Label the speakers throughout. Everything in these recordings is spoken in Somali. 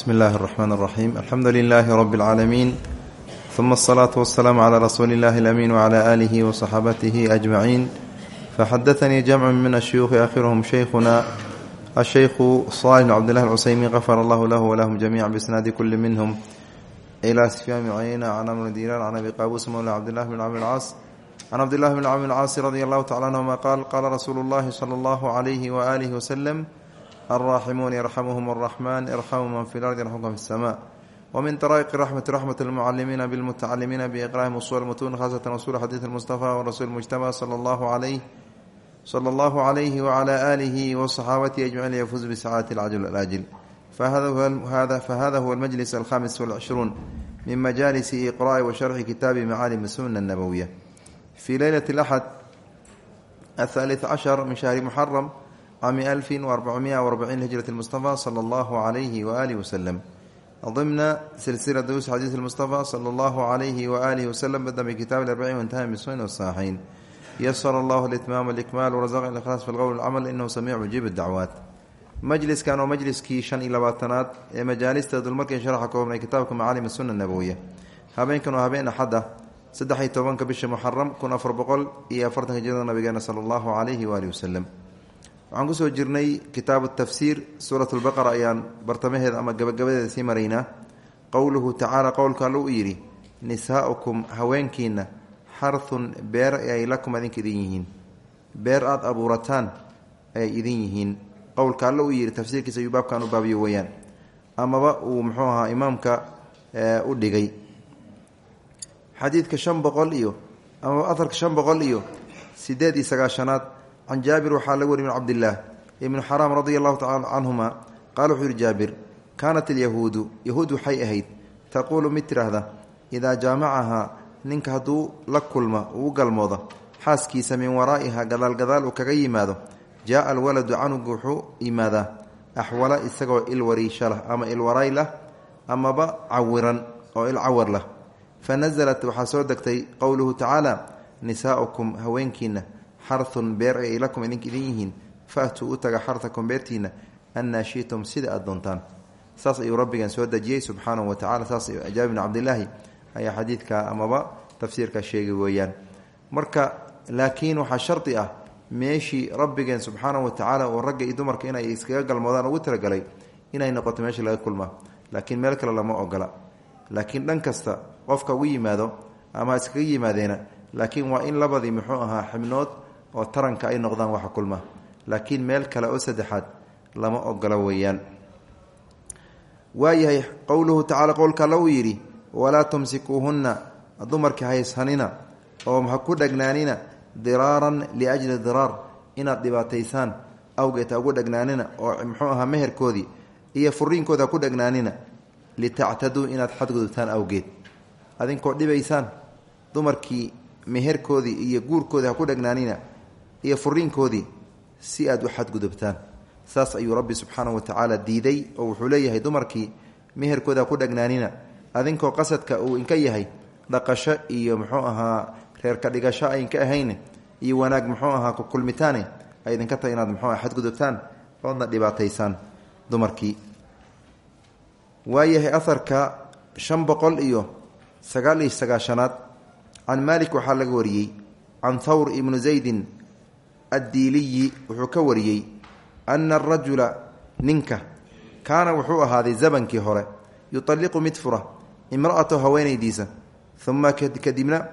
Speaker 1: bsmi اllahi الرحmn الرaxيm alxamdu لilh rb العaalamiin ثuma الصlaaة والسlaam عlى rasuuli اllahi الأmin وعlى آlih وصaxaabatih أجmaعin faxadaثnii jamc min الshuyuuخi akhirhm shaykhuna الshaykhu صاlح بn cbdالlah الcusaymin غafar allah lah wlahm jamiعa bsnaadi kuli minhm إlى sfyaan bn cayna can amr diran can abi qaabus mawla cbdالlah bn cmr اlcaas can cbdالlah bn cmr اlcaasi radi allahu tacala anهuma qaal qaala rasuulu اllahi slى اllah عlyh وآlih وsلم alraaximuun yarxamuhum araxmaan irxamu man fi lardi yarxamkum fi samaa wmin raiq ramati raxmat lmucalimiina bilmutacalimiina biqraahim usul mutun khasata rasul xadiid mustafa warasuul mujtaba sal allahu calayhi wacala aalihi wasaxaabatihi ajmaciin liyafuz bisacaadati lcajl alaajil fahada huwa almajlis alkhamis walcishruun min majaalisi iqra'i wa sharxi kitaabi macaalim sunna nabowiya fii leylati axad athaalith cashar min shahri muxaram الثالث عشر من شهر محرم cami alfin وarbacumiya وarbaciin hijrat اlmustafa slى اllahu عalayhi waalihi waslem ضمna silsila dus xadiis اlmustafa slى اllahu عalayhi waalihi waslem bada bkitaab arbacin wantaha bisunan wsaaxiin yasr allahu litmaam اlikmaal wrazaq ikhlaas fi lqowl اlcamal inahu samiic mujiib اdacwaat majliskan oo majliskii shan iyo labaatanaad ee majaalista dulmarkii sharaxa koobnay kitaabka macaalim suna nabowiya habeenkan oo habeen axad ah saddex iyo tobanka bisha muxaram kun afar boqol iyo afartanka jirada nabigeena sala allahu calayhi waalihi waslem waxaan ku soo jirnay kitaabu tafsiir suurat lbaqara ayaan bartamaheeda ama gabagabadeeda sii maraynaa. Qowluhu tacaala qowlka allu u yidhi nisaaukum haweenkiina xarthun beer ay lakum adinka idin yihiin. Beer aada abuurataan ayay idin yihiin. Qowlka alle u yidhi tafsiirkiisa ayuu baabkan u baabiyo weyaan. Amaba uu muxuu ahaa imaamka u dhigay. Xadiidka shan boqol iyo amaba aharka shan boqol iyo sideed iyo sagaashanaad can jaabir waxaa laga wari min cabdillaah ibnu xaraam radia allahu tacala canhuma qaala wuxuu yihi jaabir kaanat alyahuudu yahuud waxay ahayd taquulu mid tidhaahda idaa jaamacahaa ninka hadduu la kulma uu galmooda xaaskiisa min waraa'iha gadaalgadaal uu kaga yimaado jaaa alwaladu canugu wuxuu yimaadaa axwala isagoo ilwariisha lah ama ilwaray lah amaba cawiran oo ilcawar lah fa nasalat waxaa soo degtay qowluhu tacaala nisaaukum haweenkiina xarun beer ay lakum idink idin yihiin faatuu u taga xartakum beertiina annaa sida aad doontaan. Saas ayuu rabbigan soo dejiyey subxaanahu wa tacala saas jaabir bn cabdilaahi ayaa xadiidka amaba tafsiirka sheegay weeyaan. Marka laakiin waxaa shardi ah meeshii rabbigeen subxaanahu wa tacaala oo ragga iyo dumarka inay iskaga galmoodaan ugu talagalay inay noqoto meesha laga kulmaa laakiin meel kale lama ogola. Laakiin dhan kasta qofka ugu yimaado ama iskaga yimaadeena laakiin waa in labadii muxuu ahaa xibnood oo taranka ay noqdaan waxa kulma. Laakiin meel kale oo saddexaad lama ogola weeyaan. Waayahay qowluhu tacala qowlka alla uu yidhi walaa tumsikuuhunna dumarka hayshanina oo ha ku dhegnaanina diraaran liajli diraar inaad dhibaataysaan awgeed ha ugu dhegnaanina oo muxuu ahaa meherkoodii iyo furiinkooda ha ku dhegnaanina litactaduu inaad xadgudubtaan awgeed. Adinkoo dhibaysaan dumarkii meherkoodii iyo guurkoodii ha ku dhegnaanina iyo furiinkoodii si aad u xadgudubtaan. Saas ayuu rabbi subxaanahu wa tacaala diiday oo wuxuu leeyahay dumarkii meherkooda ku dhegnaanina adinkoo qasadka uu inka yahay dhaqasho iyo muxuu ahaa reerka dhigasho aynka ahayn iyo wanaag muxuu ahaa kukulmitaane ay idinka tahay inaad muxuu aha xadgudubtaan oodna dhibaataysaan dumarkii. Waayahay aharka shan boqol iyo sagaal iyo sagaashanaad can maalik waxaa laga wariyey can thawr ibnu zaydin addiiliyi wuxuu ka wariyey ana arajula ninka kaana wuxuu ahaaday zabankii hore yutalliqu mid fura imra'atahu haweenaydiisa uma kadibna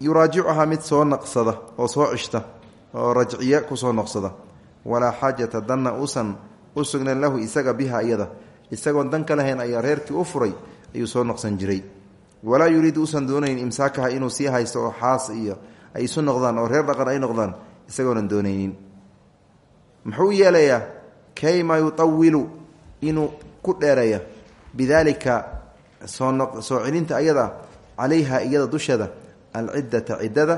Speaker 1: yuraajicuhaa mid soo naqsada oo soo cishta oo rajciye ku soo noqsada walaa xaajata danna uusan u sugnayn lahu isaga biha iyada isagoon dan ka lahayn ayaa reerkii u furay ayuu soo noqsan jiray walaa yuriidu uusan doonayn imsaakaha inuu sii haysto oo xaas iyo ay isu noqdaan oo reer dhaqan ay noqdaan isagoonan doonaynin. Muxuu yeelayaa kayma yutawilu inuu ku dheereeya bidaalika soosoo celinta ayada calayha iyada dusheeda alciddata ciddada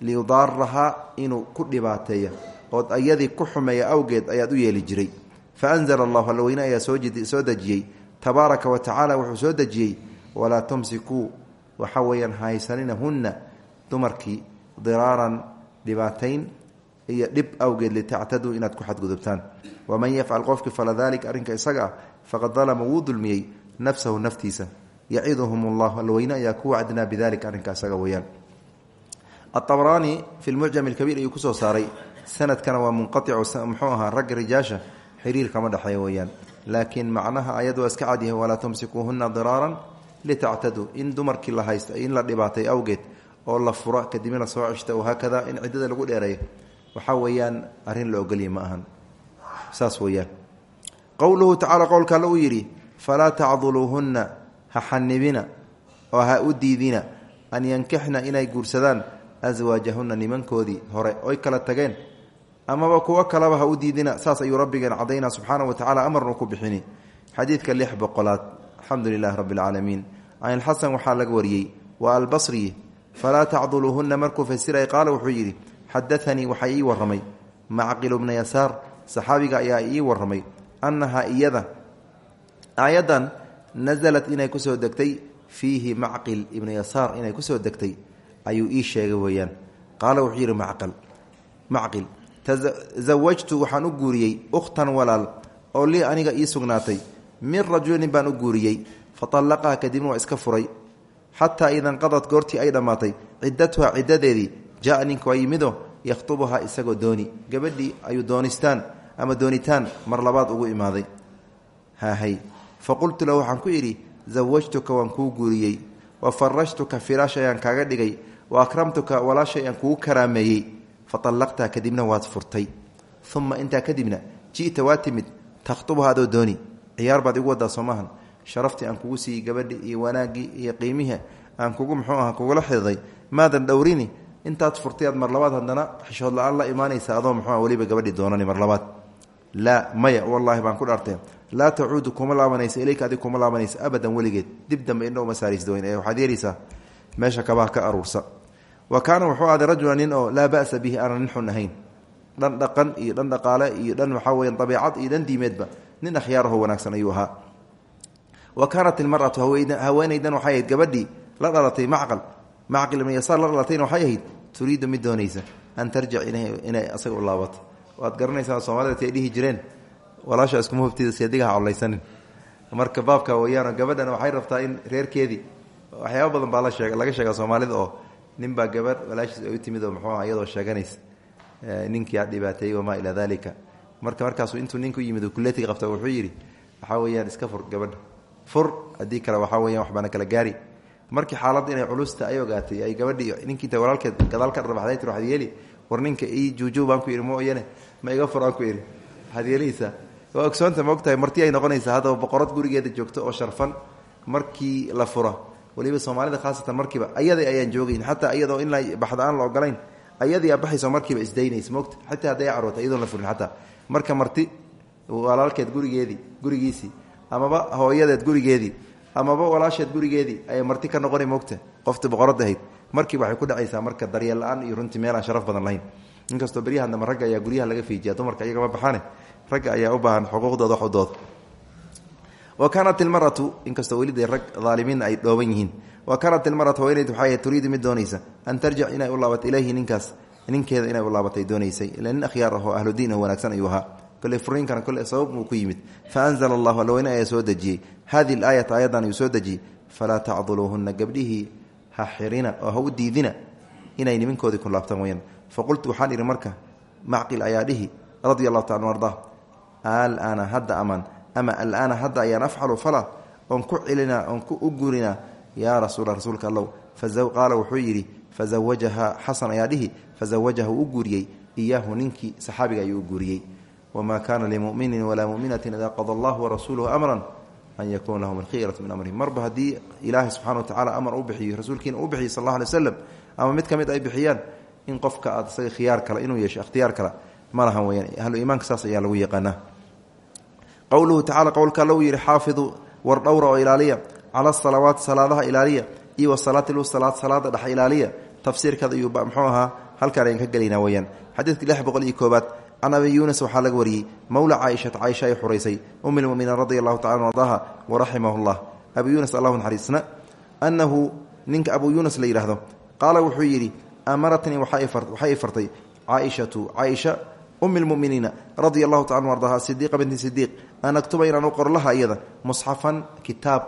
Speaker 1: liyudaarahaa inuu ku dhibaateeya ood ayadii ku xumeeya awgeed ayaad u yeeli jiray. Fa anzala allahu allaweyne ayaa soo dejiyey. Tabaaraka wa tacaala wuxuu soo dejiyey walaa tumsikuu waxa weeyaan haysanina hunna dumarkii diraaran dhibaatayn iyo dhib awgeed litactaduu inaad ku xadgudubtaan. Waman yafcal qofki fala daalika arrinka isaga faqad dalama wuu dulmiyey nafsahu naftiisa. Yaciduhum allah alweyne ayaa ku wacdinaa bidalika arrinka isaga weyaan aabaraani fi lmucjam alkabiir ayuu ku soo saaray. Sanadkana waa munqaico muxuu ahaa ragga rijaasha xiriir kama dhexeeya weyaan laakiin macnaha ayad waa iska cadyahay walaa tumsikuuhuna diraaran litactaduu. In dumarkii la haysta in la dhibaatay awgeed oo la fura kadibna soo ceshta wahaakada in ciddada lagu dheereeyo waxaa weeyaan arrin la ogolya ma ahan. Saas weyaan qowluhu tacala qowlka alle uu yidhi falaa tacduluuhunna ha xanibina oo ha u diidina an yankixna inay guursadaan aswaajahunna nimankoodii hore oy kala tageen. Amaba kuwo kaleba ha u diidina saas ayuu rabbigeen cadaynaa subxaana wa tacala amarnu ku bixini. Xadiidka lix boqolaad. Alxamdu lilahi rabbi alcaalamiin can ilxasan waxaa laga wariyey waa albasri falaa tacduluuhunna markuu fasiray qaala wuxuu yidhi xadaanii waxaa ii warramay. Macqilu bna yasaar saxaabiga ayaa ii warramay. Annahaa iyada aayaddan nasalat inay ku soo degtay fiihi macqil ibnu yasaar inay ku soo degtay ayuu ii sheegay weeyaan. Qaala wuxuu yidhi macqil tasawajtu waxaan u guuriyey ukhtan walaal oo lii aniga ii sugnaatay. Min rajulin baan u guuriyey. Faallaqaha kadibna waa iska furay xataa idanqadad goortii ay dhammaatay ciddatuha ciddadeedii jaa ninka waa yimido yakhtubuhaa isagoo dooni. Gabadhii ayuu doonistaan ama doonitaan mar labaad ugu imaaday. Fa qultu lahu waxaan ku idhi zawajtuka waan kuu guuriyey. Wa farashtuka firaash ayaan kaaga dhigay. Wa akramtuka walaashay aan kugu karaameeyey. Fa allaqtaha kadibna waad furtay. Uma intaa kadibna ji'ta waa timid. Takhtubuha adoo dooni. Ciyaar baad igu wadaa soomahan sharaftii aan kugu siiyey gabadhi iyo wanaaggii iyo qiimihi aan kugu muxuu aha kugula xididay maadan dhowrini intaad furtay aad mar labaad haddana xishood la'aan la imaanaysa adoo muxuu weliba gabadhi doonani mar labaad. Laa maya wallaahi baan ku dhaartee laa tacuudu kuma laabanaysa ilayka adig kuma laabanaysa abadan weligeed. Dib dambe indha uma saariisdaweyn ee waxaad yeelaysaa meesha kabaha ka aruursa. Wa kaana wuxuu aaday rajula nin oo laa ba'sa bihi aanan nin dhan dhaqan iyo dhan dhaqaale iyo dhan waxaa weya dabiicad iyo dhan diimeedba nin akhyaaraho wanaagsan ayuu ahaa wa kaanat ilmaratu haweenaydan waxay ahayd gabadhii la dhalatay macqal. Macqil ibn yasaar la dhalatayna waxay ahayd turiidu mid doonaysa an tarjic inay asaga u laabato. Waad garanaysaa soomaalida tay dhihi jireen walaasha iskuma hubtida seedigaha collaysanin marka baabka weyaano gabadhan waxay rabtaa in reerkeedii waxyaaba badan baa la sheeg laga sheegaa soomaalida oo ninbaa gabadh walaashiis ay u timid oo muxuu aha iyadoo sheeganaysa ninkii a dhibaateeyey wamaa ilaa waxaa weyaan iska fur gabadha fur haddii kale waxaa weyan waxbaana kala gaari. Markii xaaladda inay culusta ay ogaatay ay gabadhii ninkiinta walaalkeed gadaal ka dharbaxday tir waxaad yeeli war ninka ii juujuu baan ku yidhi mooyane ma iga fur ku idhi waxaad yeelaysaa waa ogsoonta ma ay noqonaysaa haddaba boqorad gurigeeda joogto oo sharfan markii la fura waliba soomaalida khaasatan markiiba ayada ayaan joogayn xataa iyadoo in baxda aan la ogolayn ayadii abaxayso markiiba isdaynaysa mogta xitaa hadday caroota iyadoon la furin xataa. Marka marti walaalkeed gurigeedii gurigiisii amaba hooyadeed gurigeedii amaba walaasheed gurigeedii ayay marti ka noqona mogta qofti boqorad ahayd. Markiiba waxay ku dhacaysaa marka daryeel la'aan iyo runtii meel aan sharaf badan lahayn. Inkastoo beryahadnama ragga ayaa guryaha laga fiijiya dumarka iyagama baxaane. Ragga ayaa u baahan xuquuqdooda wax u dooda wa kaanat ilmaratu inkastoo weli rag aalimiinna ay dhooban yihiin. Wa kaanat ilmaratu haweeneyd waxay turiidu mid doonaysa. An tarjic inay u laabato ilayhi ninkaas ninkeeda inay u laabatay doonaysay ila nin akhyaar ahoo ahludiin ah wanaagsan kole furiinkana kole sabab uu ku yimid. Faanzla allahu allaweyne ayaa soo dejiyey. Hadihi alaayata ayadan ayuu soo dejiyey. Falaa tacduluuhunna gabdhihii ha xirina oo ha u diidina inay niminkoodii ku laabtaan weyaan faqultu waxaan idhi marka macqil ayaa dhihi radia allahu taala arda hadda amaan ama alaana hadda ayaan afcalu fala oon ku celinaa oon ku u gurinaa yaa rasuula rasuulka allow. Qaala wuxuu yidhi fazawajaha xasan ayaa dhihi fazawajaha uu u guuriyey iyaahu ninkii saxaabiga ayuu u guuriyey wma kana limuminin walaa muminatin ida qada allahu warasuuluhu amran an yakuuna lahum alkhiyaratu min amrihim marba haddii ilaahay subxana wa tacala amar u bixiyo rasuulkiina uu bixiyo sal alla alay waslam ama mid ka mid ay bixiyaan in qofka aad isaga khiyaar kale inuu yeesho ikhtiyaar kale ma lahan weyaan ahlu iimaanka saas ayaa lagu yaqaanaa qowluhu tacala qowlka allow yihi xaafiduu war dhowra oo ilaaliya cala asalawaati salaadaha ilaaliya iyo wasalaati lusalaad salaada dhex ilaaliya tafsiirkeeda iyuu muxuu can abi yuunis waxaa laga wariyey mowla caaishata caaisha ay xuraysay um lmuminiin radia allahu tacala ardaha waraximahu llah abu yuunis allahu naxariisna annahu ninka abu yuunis la yidhaahdo qaala wuxuu yidhi amaratnii waxay fartay caaishatu caaisha umi lmuminiina radia allahu taala anu ardaha sidiiqa binti sidiiq an aktuba inaan u qoro laha iyada musxafan ah.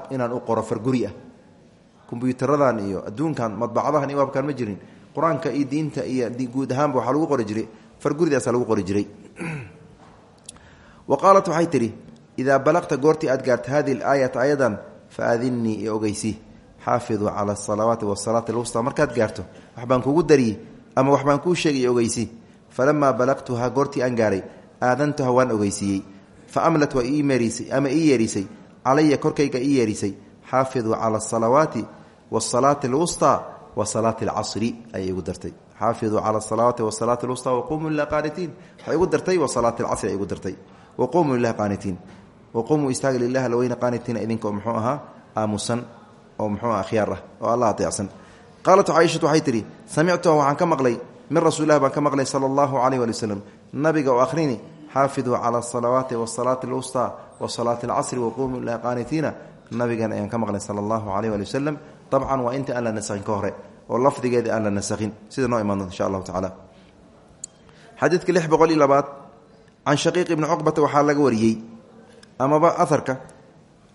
Speaker 1: Iyo adduunkan madbacadahan iyo waabkaan ma jirin. Qur'aanka iyo diinta iyo guud ahaanba waxaa lagu qori jiray farguridaasa lagu qori jiray. Wa qaalat waxay tidhi idaa balaqta goortii aad gaarta hadihi alaayata ayadan fa aadinnii iyo ogeysi xaafiduu cala asalawaati wasalaati alwustaa markaad gaarto waxbaan kugu dariyey ama waxbaan kuu sheegay ogeysi. Falamaa balaqtuhaa goortii aan gaaray aadantuha waan ogeysiiyey. Fa amlat waa ama ii yeerisay. Calaya korkayga ii yeerisay. Xaafiduu cala asalawaati wasalaati alwustaa wa salaati alcasri ayay igu dartay xaafiduu cala asalawaati wasalaati alwustaa waqumuu lilah qaanitiin. Waxay igu dartay wa salaati alcasri ay igu dartay. Waqumuu lilah qaanitiin. Waqumuu istaaga lilah alweyna qaanitiina idinkaoo muxuu ahaa aamusan oo muxuu ah khiyaar ah oo allah ateecsan qaalat caaishatu waxay tidhi samictuha waxaan ka maqlay min rasuulilah baan ka maqlay sala allahu calayh wali waslem nabiga oo akhrini xaafiduu cala asalawaati wasalaati alwustaa wa salaati alcasri waqumuu lilah qaanitiina nabigan ayaan oo lafdigeeda aan la nasakhin. Sida noo imaan insha allahu tacala xadiidka lix boqol iyo labaad can shaqiiq ibni cuqbata waxaa laga wariyey amaba aharka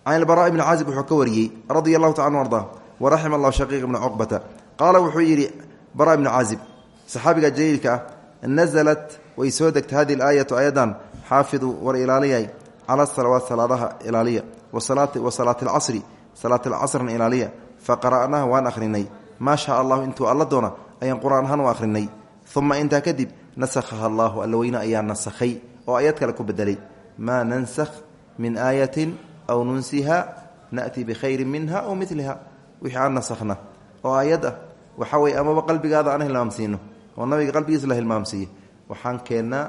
Speaker 1: can ilbaraa ibni caazib wuxuu ka wariyey radia allahu taala anu ardaa waraxima allahu shaqiiq ibna cuqbata. Qaala wuxuu yidhi bara ibni caazib saxaabiga jaliilka ah nasalat way soo degtay hadihi alaayatu ayadan xaafiduu war ilaaliyay cala salawaat salaadaha ilaaliya wa salaati alcasri salaat alcasrna ilaaliya fa qara'naha waan akhrinay maa shaa allahu intuu alla doona ayaan qur'aan ahaan u akhrinay. Uma intaa kadib nasakhaha allahu alla weyne ayaa nasakhay oo ayad kale ku bedelay maa nansakh min aayatin aw nunsiha na'ti bikhayrin minha aw miliha wixii aan nasakhna oo aayad ah waxa weye amaba qalbigaada aan hilmaamsiino oo nabiga qalbigiisa la hilmaamsiiye waxaan keennaa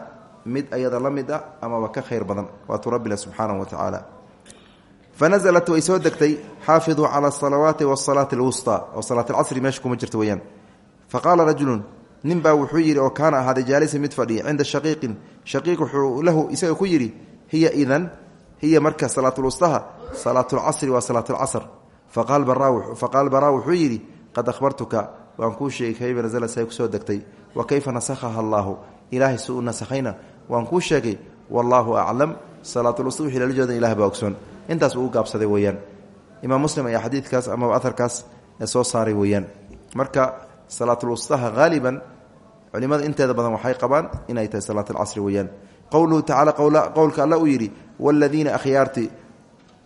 Speaker 1: mid ayada la mid ah amaba ka khayr badan. Waatuu rabbila subxaanahu wa tacaala fanaزlat way soo degtay xaafiduu cala asalawaati wasalaati alwusطaa oo salaat alcasri meesha kuma jirto weyaan faqaala rajulu nin baa wuxuu yidhi oo kaana ahaaday jaalisa mid fadhiya cinda shaqiiqin shaqiiq wuxuu lahu isaga ku yidhi hiya idan hiya marka salaatulwustaha salaatulcasri waa salaatulcasr faqaal baraa wuxuu yidhi qad ahbartuka waan kuu sheegay kayfa nasala say ku soo degtay wa kayfa nasakhaha allaahu ilaahay si u nasakhayna waan kuu sheegay wallaahu aclam salaatulwusta ilah baa ogsoon intaas uu gaabsaday weeyaan. Imaam muslim ayaa xadiidkaas amaba aharkaas soo saaray weeyaan. Marka salaatulwustaha haaliban culimada inteeda badan waxay qabaan inay tahay salaat alcasri weeyaan. Qowluhu tacala qowlka alla uu yidhi waaladiina akhyaarti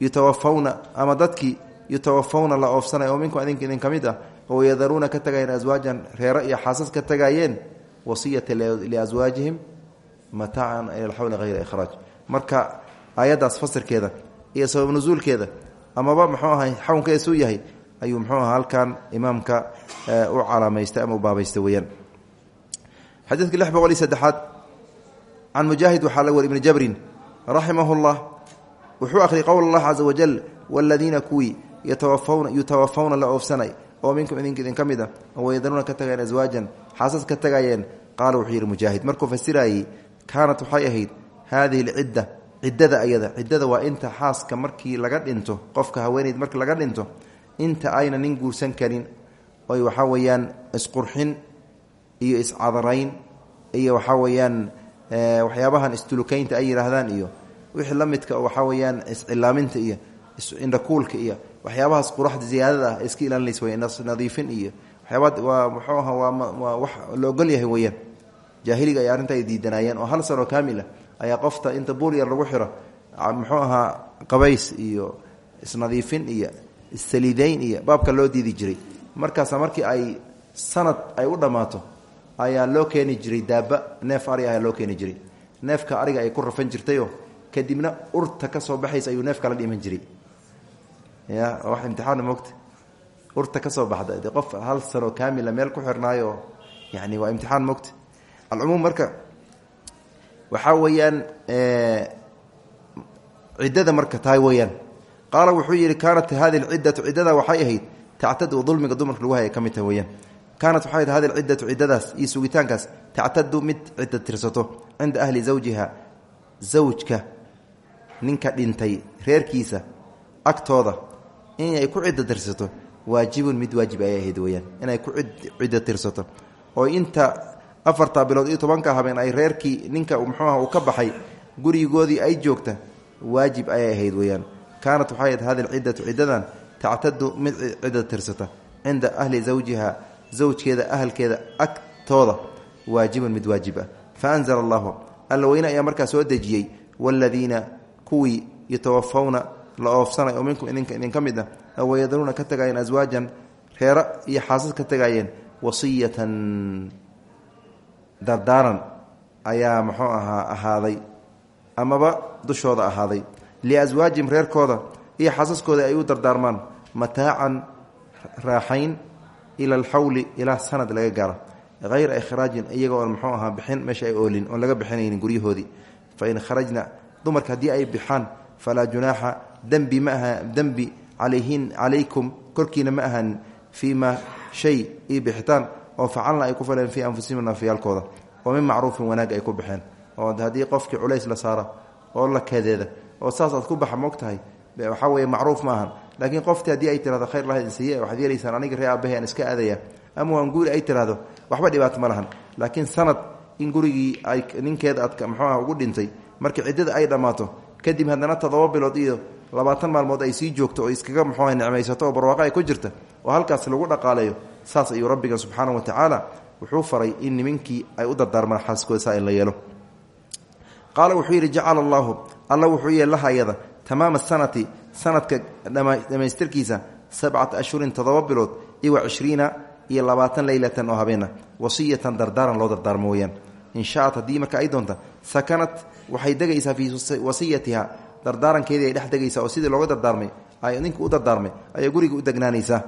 Speaker 1: yutawafawna ama dadkii yutawafawna la oofsanay oo minkum adink idin ka mid ah oo yadaruuna ka tagayeen aswaajan reero iyo xaasas ka tagayeen wasiyata liaswaajihim mataacan ila alxawli hayra ikhraaj. Marka aayaddaas fasirkeeda iyo sabab nusuulkeeda amaba muxuu ahay xawnkeesuu yahay ayuu muxuu halkan imaamka u calaamaystay ama u baabaystay weeyaan. Xadiidka lix boqol iyo saddexaad can mujaahid waxaa la wari ibni jabrin raximahu llah wuxuu akhriyay qowl allah caza wajal waaladiina kuwii yatawafawna yutawafawna la oofsanay oo minkum idinka idin ka mid a oo yadaruuna ka tagayeen aswaajan xaasas ka tagayeen qaala wuxuu yidhi mujaahid. Markuu fasirayey kaanat waxay ahayd haadihi alcidda ciddada ayada. Ciddada waa inta xaaska markii laga dhinto qofka haweeneyd markii laga dhinto inta ayna nin guursan karin oy waxaa weeyaan isqurxin iyo iscadarayn iyo waxaa weeyaan waxyaabahan istulukaynta ay yidhaahdaan iyo wixii la midka oo waxaa weeyaan iscilaaminta iyo indhakuulka iyo waxyaabahaas quraxda ziyaadada ah iska ilaalinaysa wey nadiifin iyo waxyaaba waa muxuu aha waa wax la ogol yahay weeyaan. Jaahiliga ay arrinta ay oo hal sanoo kaamil ah ayaa qofta inta buur yar lagu xiro muxuu ahaa qabays iyo isnadiifin iyo issaliidayn iyo baabka loo diidi jiray. Markaasa markii ay sanad ay u dhammaato ayaa loo keeni jiray daaba neef ari ayaa loo keeni jiray. Neefka ariga ay ku rafan jirtayoo kadibna urta ka soo baxaysa ayuu neefka la dhiman jiray. Ya wax imtixaana mogta urta ka soo baxda de qof hal sanoo kaamila meel ku xirnaayo yani waa imtixaan mogta alcumuum marka waxaa weeyaan ciddada marka tahay weeyaan. Qaala wuxuu yidhi kaanat hadi lciddatu ciddada waxay ahayd tactadu dulmiga dumarka lagu haya ka mid tahay weyaan kaanat waxay ahayd hadi lciddatu ciddadaas iyo sugitaankaas. Tactadu mid cidda tirsato cinda ahli zawjiha zawjka ninka dhintay reerkiisa agtooda. Inay ku cidda tirsato waajibun mid waajib ayay ahayd weyaan inay ku cidda tirsato. Oo inta afartaa bilood iyo tobanka habeen ay reerkii ninka muxuuaha uu ka baxay gurigoodii ay joogta waajib ayay ahayd weyaan kaanat waxay ahayd hadi lciddatu ciddadan tactadu mid cidda tirsata. Cinda ahli zawjiha zawjkeeda ahalkeeda agtooda waajibun mid waajib ah. Fa anzala allahu alla weyne ayaa markaa soo dejiyey waaladiina kuwii yatawafawna la oofsanay oo minkum idinka idinka mid ah wayadaruuna ka tagaayeen aswaajan reero iyo xaasas ka tagaayeen wasiyatan dardaaran ayaa muxuu ahaa ahaaday amaba dushooda ahaaday. Liaswaajihim reerkooda iyo xasaskooda ay u dardaarmaan mataacan raaxayn ila alxawli ilaa sanad laga gaaro. Hayra ikhraajin iyaga oon muxuu ahaa bixin meesha ay oolin oon laga bixinaynin guryahoodii. Fain kharajna dumarka haddii ay bixaan falaa junaaxa dembi ma aha dembi calayhin calaykum korkiina ma ahan fii ma shay io bixitaan oo facalna ay ku faleen fii anfusihim nafyaalkooda oo min macruufin wanaag ay ku baxeen oo haddii qofkii culays la saara oo la kadeeda oo saas aad ku baxa moog tahay waxaa weeye macruuf ma ahan. Laakiin qoftii haddii ay tirahdo khayr lahayd siye waxaad yeelaysaan aniga ree aabahay aan iska aadaya ama waan guuri ay tirahdo waxba dhibaato ma lahan. Laakiin sanad in gurigii ay ninkeeda aad muxuuaha ugu dhintay markii ciddada ay dhammaato kadib haddana toddoba bilood iyo labaatan maalmood ay sii joogto oo iskaga muxuuha nicmaysato oo barwaaqo ay ku jirta oo halkaas lagu dhaqaaleeyo saas ayuu rabbiga subxaana wa tacaala wuxuu faray in nimankii ay u dardaarmaan xaaskooda in la yeelo. Qaala wuxuu yidhi jacala allaahu. Alla wuxuu yeelaha ayada tamaama sanati sanadka dhammaystirkiisa sabcata ashhurin toddoba bilood iyo wa cishriina iyo labaatan leylatan oo habeena wasiyatan dardaaran loo dardaarmo weyaan in shaat haddii ay doonta sakanat waxay degaysaa fii wasiyatiha dardaarankeedii ay dhex degaysaa oo sidii looga dardaarmay ay ninku u dardaarmay ayay guriga u degnaanaysaa.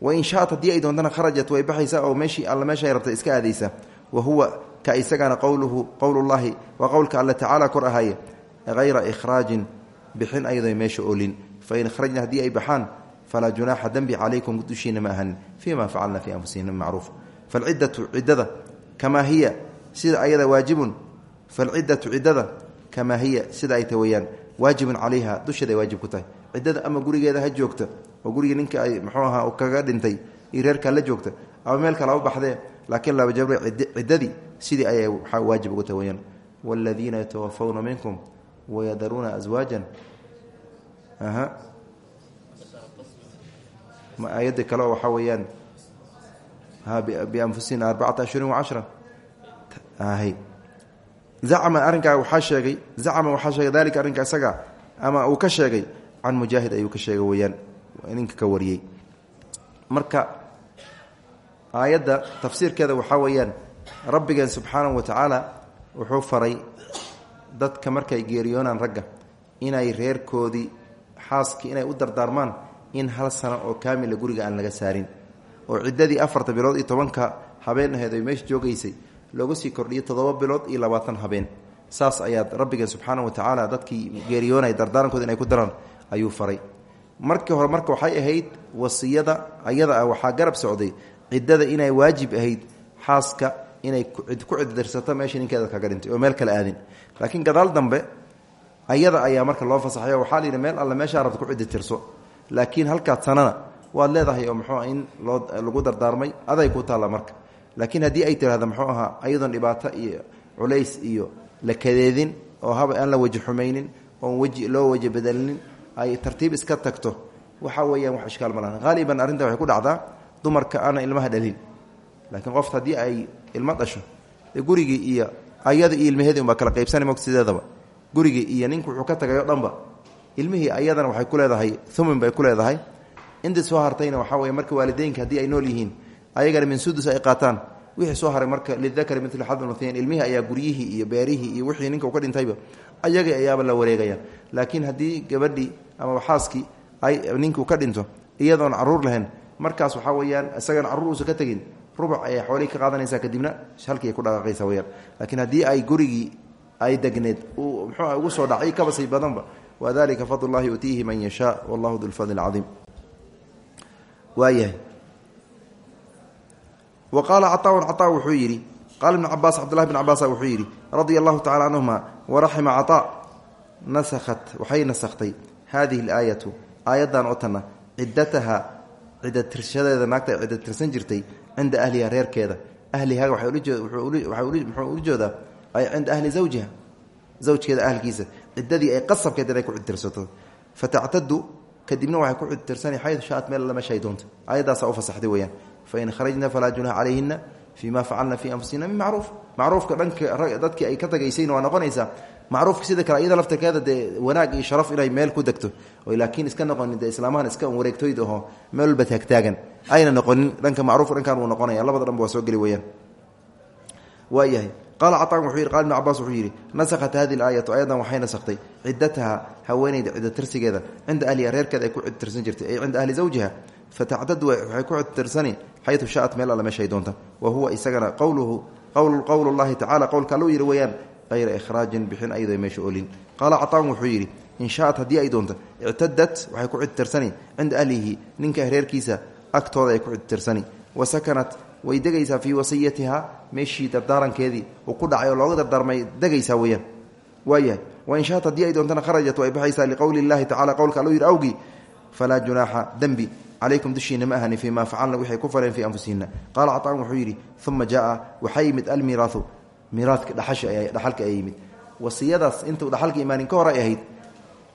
Speaker 1: Wain shaat haddii ay doontana kharajat way baxaysaa oo meeshii alla meesha ay rabtay iska aadaysa wa huwa ka isagana qowluhu qowlullaahi waa qowlka alle tacaala kor ahaye hayra ikhraajin bixin ayadoo meesha oolin. Fain kharajna haddii ay baxaan falaa junaaxa dembi calaykum dushiina ma ahanin fii ma facalna fii anfusihim macruuf. Falciddatu ciddada kamaa hiya sida ayada waajibun falciddatu ciddada kamaa hiya sida ay ta weyaan waajibun calayha dusheeda ay waajib ku tahay. Ciddada ama gurigeeda ha joogta oo gurigii ninka ay muxuu ahaa kaga dhintay iyo reerkaa la joogta ama meel u baxdee laakiin laba jabre ciddadii sidii ayay waajib ugu tahay weyaan waaladiina yatawafawna minkum wayadaruuna aswaajan aha. Aayadda kale oo waxaa weeyaan bianfusihina arbacata ashhurin wacashra zacma arrinkaa waxaa sheegay zacma waxaa sheegay dalika arrinka isaga ama uu ka sheegay can mujaahid ayuu ka sheegay weeyaan ninka ka wariyey marka aayadda tafsiirkeeda waxaa weeyaan rabbigeen subxaanahu wa tacaala wuxuu faray dadka markay geeriyoonaan ragga inay reerkoodii xaaskii inay u dardaarmaan in hal sano oo kaamila guriga aan laga saarin oo ciddadii afarta bilood iyo tobanka habeen aheed ay meesha joogaysay looga sii kordhiyo toddoba bilood iyo labaatan habeen. Saas ayaad rabbigeen subxaana wa tacaala dadkii geeriyoonay dardaarankood inay ku daraan ayuu faray. Markii hore marka waxay ahayd wasiyada ayada ah waxaa garab socday ciddada inay waajib ahayd xaaska inay ku cididirsato meeshii ninkeeda kaga dhintay oo meel kale aadin. Laakiin gadaal dambe ayada ayaa marka loo fasaxay oo waxaa meel alle meeshaa rabta ku ciditirso laakiin halkaad sanana waad leedahay oo muxuu in loo lagu dardaarmay aday ku taalla marka laakiin haddii ay tirahda muxuu ahaa ayadoon dhibaato iyo culays iyo la kadeedin oo haba aan la weji xumaynin oon weji loo weji bedelinin ay tartiib iska tagto waxa weeyaan wax ishkaal ma lahan haaliban arrinta waxay ku dhacdaa dumarka aana ilmaha dhalin. Laakiin qofta haddii ay ilmo dhasho gurigii iyo ayada iyo ilmaheedii unbaa kala qaybsana mog sideedaba iyo ninku wuxuu ka tagay dhanba ilmihii ayadana waxay ku leedahay umin bay ku leedahay. Intii soo hartayna waxaa wey marka waalideynka haddii ay nool yihiin ayagana min sudus ay qaataan. Wixii soo haray marka lidakari mil xadunuthayn ilmihii ayaa guryihii iyo beerihii iyo wixii ninka u dhintayba ayaga ayaaba la wareegaya laakiin haddii gabadhii ama xaaskii ay ninkii ka dhinto iyadoon carruur lahayn markaas waxaa weyaan isagana carruur uusa ka tegin. Rubuc ayay xoolihii ka qaadanaysaa kadibna halkii ay ku dhaqaaqaysa weyaan laakiin haddii ay gurigii ay degneed muxuu ugu soo dhacay kabasay badanba wadalika fadl llahi yutiihi man yashaa. Wallahu du lfadl caiim waayahay wa qaala caطaaun caطaa wuxuu yidhi qaala ibnu cabaas cabdullahi bn cabaasa wuxuu yidhi radia allahu tacala canhuma waraxima caطaa nasakhat waxay nasakhtay hadihi اlaayatu aayaddan oo tanna ciddataha cidda tirshadeeda naagta cidda tirsan jirtay cinda ahliha reerkeeda ahlihaa wuxuu ula joodaa ay cinda ahli zawjiha zawjkeeda ahlkiisa ciddadii ay qasabkeed inay ku cidtirsato fatactadu kadibna waxay ku cidtirsani xayu shaat meel lama shay doonta ayaddaasa u fasaxday weyaan fain kharajna falaa junaha calayhina fii ma facalna fii anfusina min macruuf macruufka dhanka dadkii ay ka tagaysayna waa noqonaysaa macruufka sida kale iyada laftarkeeda dee wanaag iyo sharaf inay meel ku degto oy laakiin iska noqonin dee islaamahan iska wareegtoyd aho meel walba taagtaagan ayna noqonin dhanka macruufka dhankan wuu noqonaya labada dhanba waa soo geli weyaan waayahay qaala caطaan wuxuu yidhi qala ibn cabaas wuxuu yidhi nasakhat hadihi aayatu ayadan waxay nasaktay ciddataha haweeneyda cidda tirsigeeda cinda ahliha reerkeeda ay ku cidtirsan jirtay ay ahli zawjiha fatactadu waxay ku cidtirsani xayu shaat meel alle meeshay doonta wa huwa isagana qowluhu qowl llahi tacala qowlka alluu yidhi weyaan ayra ihraajin bixin ayadoo meesha olin qaala caطaan wuxuu yidhi in shaat haddii ay doonto ictadat waxay ku cidtirsani cinda ahlihi ninka reerkiisa agtooda ay ku cidtirsani wa sakanat way degaysaa fii wasiyatiha meeshii dardaarankeedii uu ku dhacay oo looga dardaarmay degaysaa weyaan waayahay wain shaat haddii ay calaykum dushiina ma ahani fii ma facalna waxay ku faleen fii anfusihina qaala caطaan wuxuu yidhi uma jaaa waxaa yimid almiiraau miiraadka dhaxalka ayaa yimid. Wasiyadaas intuu dhaxalka imaanin ka hor ay ahayd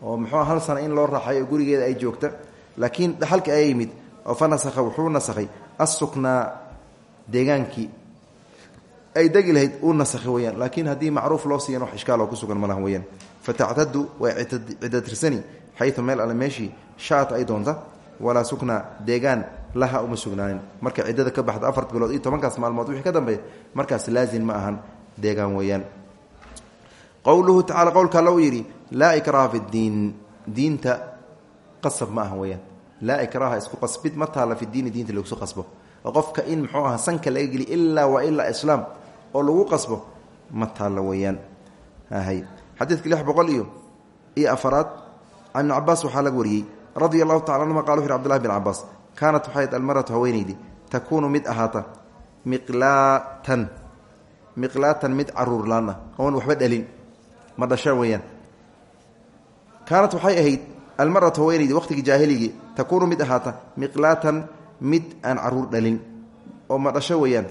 Speaker 1: oo muxuu hal sana in loo raaxayo gurigeeda ay joogta laakiin dhaxalka ayaa yimid oo fa nasakha wuxuu nasakhay assuknaa deegaankii. Ay degi lahayd uu nasakhay weyaan laakiin haddii macruuf loo siiyan wax ishkaal oo ku sugan meel alle meeshii shaat ay doonta walaa sukna deegaan laha uma sugnaanin. Marka ciddada ka baxda afar bilood iyo tobankaas maalmood wixii ka dambeeya markaas laazim ma ahan deegaan weeyaan. Qowluhu tacala qowlka uu yidhi laa ikraha fi ddiin diinta qasab ma aha weyaan laa ikraha isku qasbid ma taalla fi diini diinta lagusu qasbo. Oo qofka in muxuu aha sanka laga geliy ilaa waa ilaa islaam oo lagu qasbo ma taalla weeyaan. Hay. Xadiidka lix iyo iyo afaraad can ibni cabaas waxaa radia allahu tacala anuma qala wuxu yhi abdullahi bin cabaas kaanat waxay ayd almaratu haweenaydi takuunu mid ahaata miqlaatan miqlaatan mid caruurlaan ah oon waxba dhalin ma dhasha weeyaan. Kaanat waxay ahayd almaratu haweenaydi waqhtigii jaahiligii takuunu mid ahaata miqlaatan mid aan carruur dhalin oo ma dhasho weeyaan.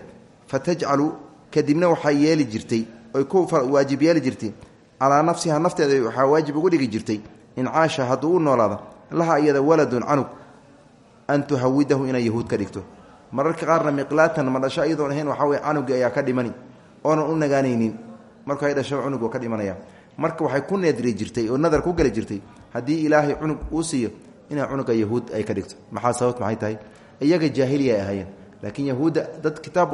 Speaker 1: Fatajcalu kadibna waxaa yeeli jirtay oy ku waajib yeeli jirtay calaa nafsiha nafteeda waxaa waajib ugu dhigi jirtay in hadduu u noolaado laha iyada waladun canug an tuhawidahu inay yahuud ka dhigto. Mararka qaarna miqlaatan ma dhasho iyadoon ahayn waxaa weye canugii ayaa ka dhimani oonan u nagaanaynin. Marku ay dhasho cunug ka dhimanaya. Marka waxay ku needri jirtay oo nadar ku geli jirtay haddii ilaahay cunug uu siiyo inay cunuga yahuud ay ka dhigto. Maxaa sababt maxay tahay? Iyaga jaahiliya ay laakiin yahuudda dad kitaab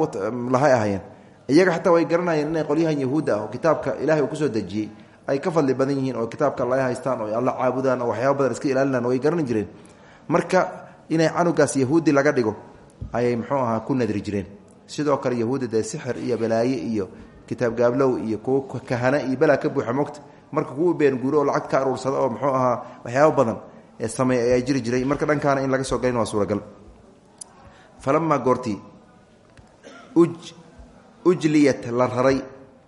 Speaker 1: lahay ahaayeen. Iyaga xataa way garanayeen inay qolyahan yahuudda ah oo kitaabka ilahay uu ku soo dejiyey ay ka fadli badan yihiin oo kitaabka alla haystaan oo alla caabudaan oo waxyaaba badan iska ilaalinaan way garan jireen. Marka inay canugaas yahuudi laga dhigo ayay muxuu ahaa ku nadri jireen. Sidoo kale yahuudda dee sixir iyo balaaye iyo kitaab gaablow iyo kuwo kahana iyo balaa ka buuxa mogta marka kuwa been guuro oo lacag ka aruursada oo muxuu ahaa waxyaaba badan ee sameey ayaa jiri jiray. Marka dhankaana in laga soo galin waa suuragal. Falamaa goortii ujliyat la raray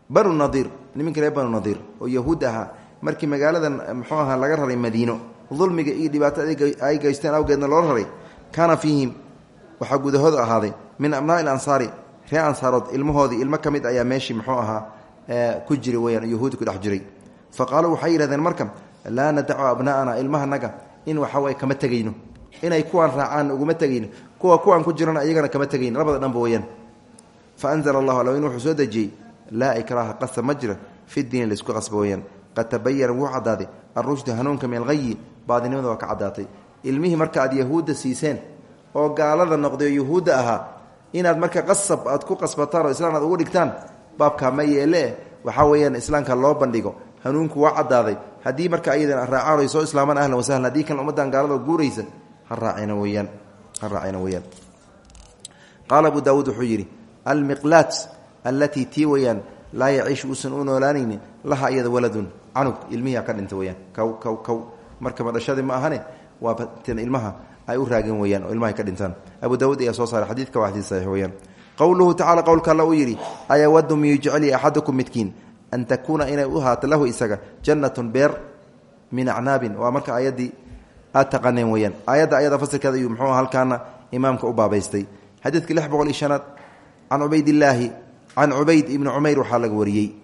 Speaker 1: banu nadiir niminka reer banu nadiir oo yahuud ahaa markii magaaladan muxuu ahaa laga raray madiino. Dulmiga iyo dhibaato ay geysteen awgeedna loo raray kaana fiihim waxaa gudahooda ahaaday min abnaai ansaari reer ansaarood ilmahoodii ilmo ka mid ayaa meeshii muxuu ahaa ku jira weyaan yahuudi ku dhex jiray. Fa qaaluu waxay yidhahdeen marka laa nadacu abnaa'ana ilmahanaga in waxaweye kama tegayno. Inay kuwaan raacaan uguma tegayno. Kuwa kuwaan ku jirana iyagana kama tegayno. Labada dhanba weyaan fa anzala allahu alawin wuxuu soo dejiyey laa ikraaha qasa ma jira fi diini la isku qasba weyaan qad tabayana wuu caddaaday alrushdu hanuunka min alhayi baadinimada waa ka caddaatay. Ilmihii marka aad yahuudda siiseen oo gaalada noqday oo yuhuudda ahaa inaad marka qasab aad ku qasbataan oo islaan aad ugu dhigtaan baabkaa ma yeelee. Waxaa weeyaan islaamka loo bandhigo. Hanuunku waa caddaaday. Haddii marka ayadan raacaan ay soo islaamaan ahlan wasahlan haddii kan ummaddan gaalada guuraysa ha raacina weyaan allatii tii weyaan laa yaciishu uusan u noolaanaynin laha iyada waladun. Canug ilmihiia ka dhinta weyaan kow kow kow marka madhashadii ma ahane waa ilmaha ay u raageen weyaan oo ilmahay ka dhintaan. Abu daawuud ayaa soo saaray xadiidka waa xadiid saxiix weyaan qowluhu tacala qowlka alla uu yidhi ayawadu miyuu jeceli axadukum midkiin an takuuna inay u ahaato lahu isaga jannatun beer min acnaabin. Waa marka ayaddii aad taqaneen weyaan aayadda ayada fasirkeeda ayuu muxuu halkaana can cubayd ibni cumayr waxaa laga wariyey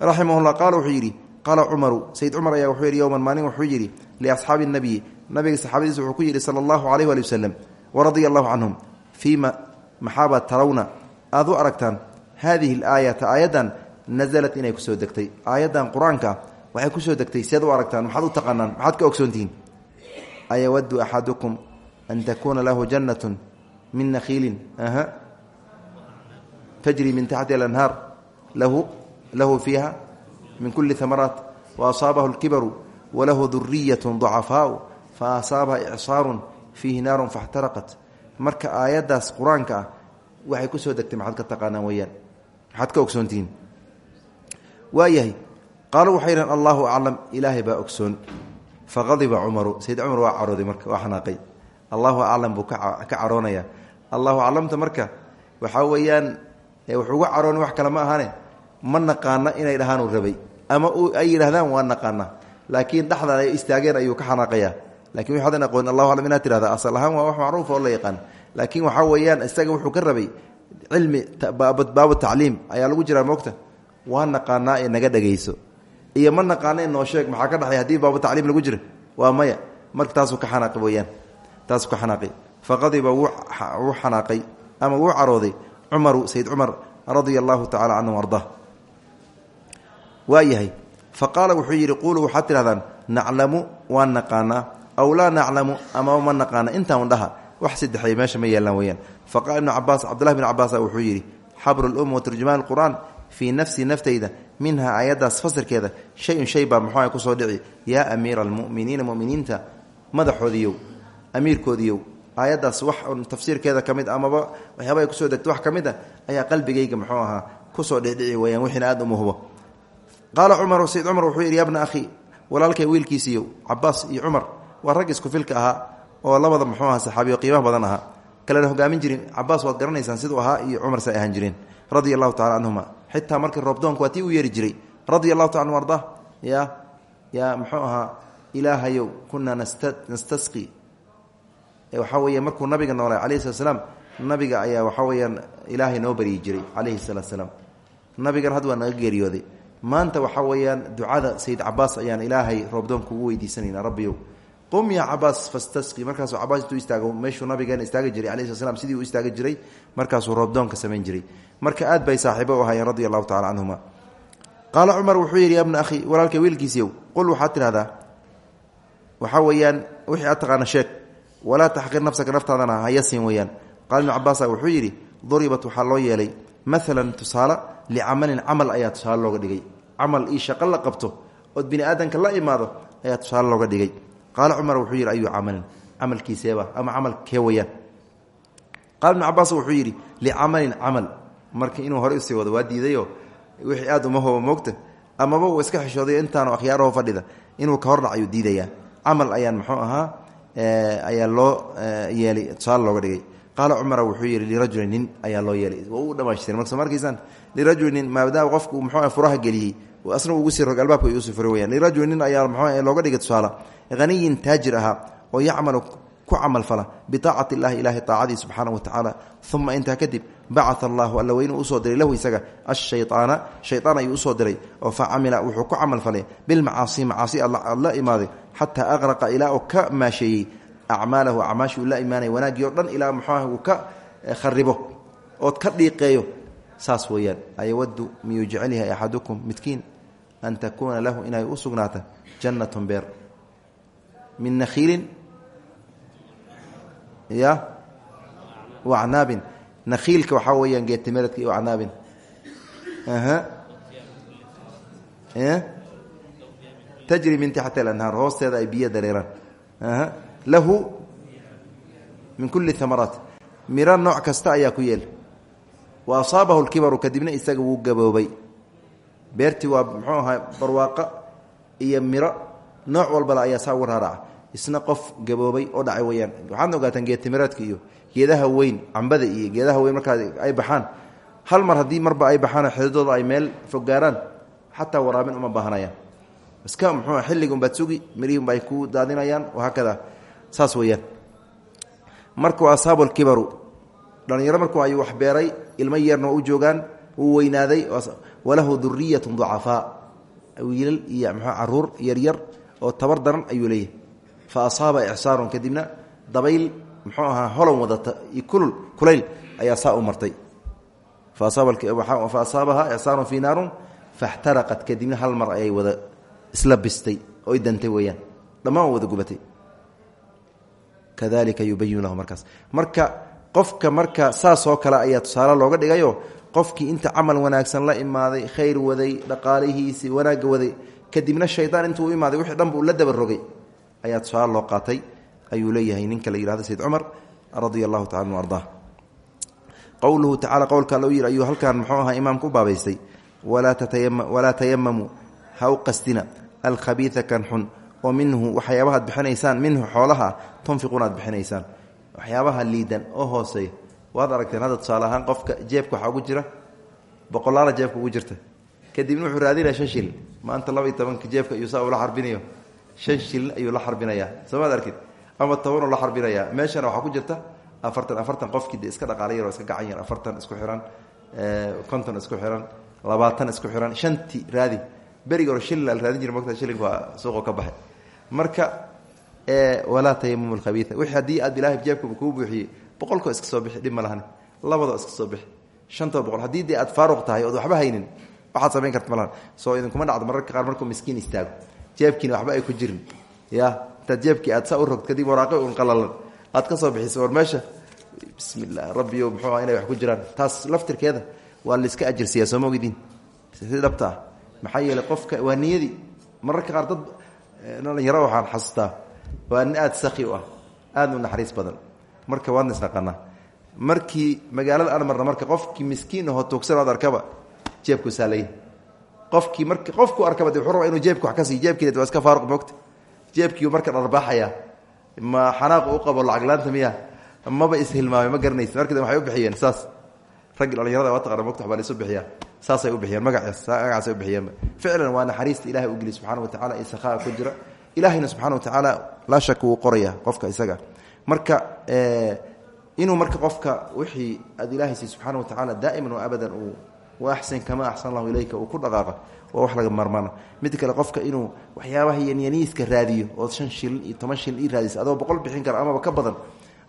Speaker 1: raximahullah qaala wuxuu yidhi qaala cumaru sayd cumar ayaa wuxuu yidhi yowman maalin wuxuu yidhi liasxaabi nabiyi nabiga saxaabadiisa wuxuu ku yidhi sala allahu calayh waali wasalam waradia allahu canhum fiima maxaabaa tarawna aad u aragtaan haadihi alaayata aayaddan nasalat inay ku soo degtay aayaddan qur'aanka waxay ku soo degtay seed u aragtaan maxaad u taqaanaan maxaad ka ogsoontihiin ayawadu axadukum an takuuna lahu jannatun min nakhiilin aha tajri min taxti alanhaar lahu fiiha min kuli amaraat waasaabahu lkibaru walahu duriyat dacafaau faasaabaha icsaarun fiihi naarun faxtaraqat. Marka aayaddaas qur'aanka ah waxay ku soo degtay maxaad ka taqaanaan weyaan maxaad ka ogsoontihiin waayahay qaaluu waxay yidhahan allahu aclam ilaahay baa ogsoon. Faqadiba sayd cumar waa carooday marka waa xanaaqay. Allahu aclam buu ka caroonaya allahu aclamta marka. Waxaa weeyaan wuxuu uga caroonay wax kale ma ahane ma naqaana inay dhahaanuu rabay. Ama ay yidhahdaan waa naqaana. Laakiin dhexdan ay istaageen ayuu ka xanaaqaya laakiin waxaadan aqoon allahu aclam inaad tirahda asal waa wax macruuf oo la yaqaan. Laakiin waxaa weeyaan isaga wuxuu ka rabay cilmi baabu tacliim ayaa lagu jiraa moogta waa naqaanaa ee naga dhagayso. Iyo ma naqaana ee noo sheeg maxaa ka dhexay haddii baabu tacliim lagu jira waa maya. Marka taasuu ka xanaaqi weyaan taasuu ka xanaaqay faqadiba wuu xanaaqay ama wuu carooday cumaru sayd cumar radia allahu tacala canhu arda waa yahay fa qaala wuxuu yidhi quuluu waxaad tidhahdaan naclamu waan naqaanaa aw laa naclamu amaba ma naqaana. Intaan dhaha wax saddexay meesha ma yeelaan weyaan faqala ibnu cabaas cabdullahi bn cabaasa wuxuu yidhi xabru lum wa turjumaan qur'aan fii nafsi naftayda minha aayaddaas fasirkeeda shay-un shay baa muxuu ku soo dhici yaa amiira almu'miniina muminiinta madaxoodiiyow amiirkoodiiyow aayaddaas wax un tafsiirkeeda ka mid amaba waxyaaba ay ku soo degto wax ka mid a ayaa qalbigayga muxuu ahaa ku soo dhicdhici weyaan wixiina aad uma hubo qaala cumaru sayd cumar wuxuu yidhi yabna akhii walaalkay wiilkiisiiyow cabaas iyo cumar waa rag isku filka ahaa oo labada muxuu aha saxaabiyo qiimaha badan ahaa. Kalena hogaamin jirin cabaas waad garanaysaan siduu ahaa iyo cumar say ahaan jireen. Radia allahu tacala canhuma markii roobdoonku waa tii u jiray. Radia taala anu arda ya yaa muxuu ilaahayow kunaa nastasqi waxaa weeye markuu nabiga noolay calayhi salat slaam nabiga ayaa waxaa weyaan ilaahay noo baryi jiray calayhi salaat slaam nabigan naga geeriyooday. Maanta waxaa weeyaan ducada sayid cabaas ayaan ilaahay roobdoonka ugu weydiisanayna rabbiyow. Qum ya cabaas fastasqi. Markaasuu cabaas intuu istaago meeshuu nabigeena istaagi jiray alayhi slat sidii uu istaagi jiray markaasuu roobdoonka samayn jiray. Marka aad bay saaxiibo u ahaayeen radia allahu tacala canhuma wuxuu yidhi ya akhi walaalka wiilkiisiiyow qul waxaad tidhahdaa waxaa weeyaan wixii aad taqaana sheeg walaa taxqir nafsaka naftaadana hayasin weeyaan. Qaala ibnu cabaasa wuxuu yidhi duribat waxaa loo yeelay maalan tusaale licamalin camal ayaa tusaale looga dhigay. Camal io shaqo la qabto ood bini aadamka la imaado ayaa tusaale looga dhigay. Qaala cumar wuxuu yidhi ayuu camalin camalkiiseeba ama camal kee weyaan qaala ibnu cabaas wuxuu yidhi licamalin camal marka inuu hore u sii wado waa diidayo wixii aad uma hobo moogta amaba uu iska xishooday intaanu akhyaaraho fadhida inuu ka hordhac ayuu diidayaa ayaa loo yeelay tusaale looga dhigay. Qaala cumara wuxuu yidhi lirajuli nin ayaa loo yeelay waa u dhamaystireen. Marka markaysaan lirajuli nin maadaama qofku muxuu furaha geliyey asna ugu sii rog albaabka ay u sii furay weyaan lirajuli nin ayaa muxuu looga dhigay tusaale haniyin taajir ahaa oo yacmalu ku camal fala biaacati illahi ilahi aacadii subxaana wa tacaala uma intaa kadib bacaa allahu alla weynuu u soo diray lahu isaga ashayaana shayaan ayuu u soo diray oo fa camila wuxuu ku camal falay bilmacaasi macaasi la imaaday xataa aqraqa ilaa uu ka maasheeyey acmaalahu acmaashii uu la imaanay wanaaggii o dhan ilaa muxuuah uu ka kharibo ood ka dhiiqeeyo saas weeyaan ayawadu miyuu jecel yahay axadukum midkiin an takuuna lahu inay u sugnaata jannatun beer min nakhiilin ya wacnaabin nakhiilka waxaa weeyaan geetimeredka iyo acnaabin tajri min taxti alanhaar hoosteeda ay biyo dareeraan. Lahu min kuli amaraat miro nooc kasta ayaa ku yeel. Wa asaabahu lkibaru kadibna isaga wuu gaboobay. Beertii waa muxuu ahaa barwaaqa iyo miro nooc walbada ayaa saa isna qof gaboobay oo dhacay weyaan waxaadna ogaataan geedtimireedka iyo geedaha weyn cambada iyo geedaha weyn markaa ay baxaan. Hal mar haddii marba ay baxaan xididooda ay meel foggaaraan xataa waraabin uma baahanayaan iska muxuu xilliga umbaad sugi mirihii umba ay ku daadinayaan wahaakada saas weeyaan. Markuu asaabu lkibaru dhallinyaro markuu ayuu wax beeray ilmo waa u joogaan wuu weynaaday walahu duriyatu ducafaa. Wiilal iyo mxu carruur yaryar oo tabar daran ayuu leeyahay fa asaaba icsaarun kadibna dabayl muxuu ahaa holon wadata kulul kulayl ayaa saa u martay. Fa asaabahaa icsaarun fii naarun faxtaraqat kadibna hal mar ayay wada isla bistay oy dantay weeyaan. Dhammaan wada gubatay. Kadalika yubayin lahu markaas. Marka qofka marka saasoo kale ayaa tusaale looga dhigayo qofkii inta camal wanaagsan la imaaday khayr waday dhaqaalihiisii wanaagga waday kadibna shaydaan intuu u imaaday wixii dhanba uu la dabarogay ayaa tusaale loo qaatay ayuu leeyahay ninka la yihahdo sayd cumar radia tacala anu ardaa qowluhu tacala qowlka alla u yidhi ayuu halkan muxuu ahaa imaamku u baabaystay walaa tayamamuu ha u qastina alkhabiida kan xun oo minhu waxyaabaha ad bixinaysaan minhu xoolaha tunfiquuna ad bixinaysaan. Liidan oo hooseeya waad aragteen hadda tusaale qofka jeebka waxaa ugu jira boqolaala jeebka ugu jirta. Kadibna wuxuu raadinaya shan maanta laba iyo tobanka jeebka ayuu saa ula shan shilin ayuu la xarbinayaa. Soomaad arkid ama tobanoo la xarbinayaa. Meeshana waxaa ku jirta afartan afartan qofkii de iska dhaqaala yar oo iska gacan yar afartan isku xiran konton isku xiran labaatan isku xiran shanti raadi. Beriga hore shilin la raadin jira mogta shilinku waa suuqo ka baxay. Marka walaa tayamum lkhabiia wixii haddii aad ilaahay jeebkaba kuu buuxiyey boqolkoo iska soo bixi dhib lahan labadoo iska soo bixi. Shantoo boqol. Haddii aad faaruq tahay ood waxba haynin waxaad samayn karta ma lahan soo idinkuma dhacdo mararka qaar markuu miskiin istaago jeebkiina waxba ay ku jirin. Ya intaad jeebkii aad saa u rogto kadib waraaqi un qalalan. Aad ka soo bixisa war meesha bismi illah rabbiyo muxuu inay wax ku jiraan. Taas laftirkeeda waa laiska ajirsiiyaa soo mogidin si dhabta ah. Maxaa yeeley qofka waa niyadii mararka qaar dad dhalinyaro waxaan xasuustaa. Waa nin aada saki u ah. Aada u naxariis badan. Marka waadna isnaqanaa markii magaalada aan marna marka qofkii miskiin ahoo tuugsan oad arkaba jeebku saalaya qofkii marka qofku arkaba de wuxuu rabaa inuu jeebka wax ka siiy jeebkiina waa iska faaruq moogta jeebkiiu marka dharbaaxaya ma xanaaq u qabo lacaglaanta miya maba ishilmaamay ma garanaysa marka waxay u bixiyeen saas. Raggi dhalinyarada waa taqana mogta waxbaa laisu bixiyaa. Saasay u bixiyeen magacaas magacaasay u bixiyeenba ficlan waa naxariista ilahay u geli subxana wa tacala ee sakhaa ku jira. Ilahayna subxana wa tacaala laa shaka wuu qoraya qofka isaga. Marka inuu marka qofka wixii aad ilaahay sii subxaana wa tacaala daa'iman wa abadan uu wa axsin kama axsan allahu ilayka uu ku dhaqaaqa waa wax laga marmaana mid kale qofka inuu waxyaabaha yanyaniiska raadiyo ood shan shilin iyo toban shilin ii raadisa adoo boqol bixin kara amaba ka badan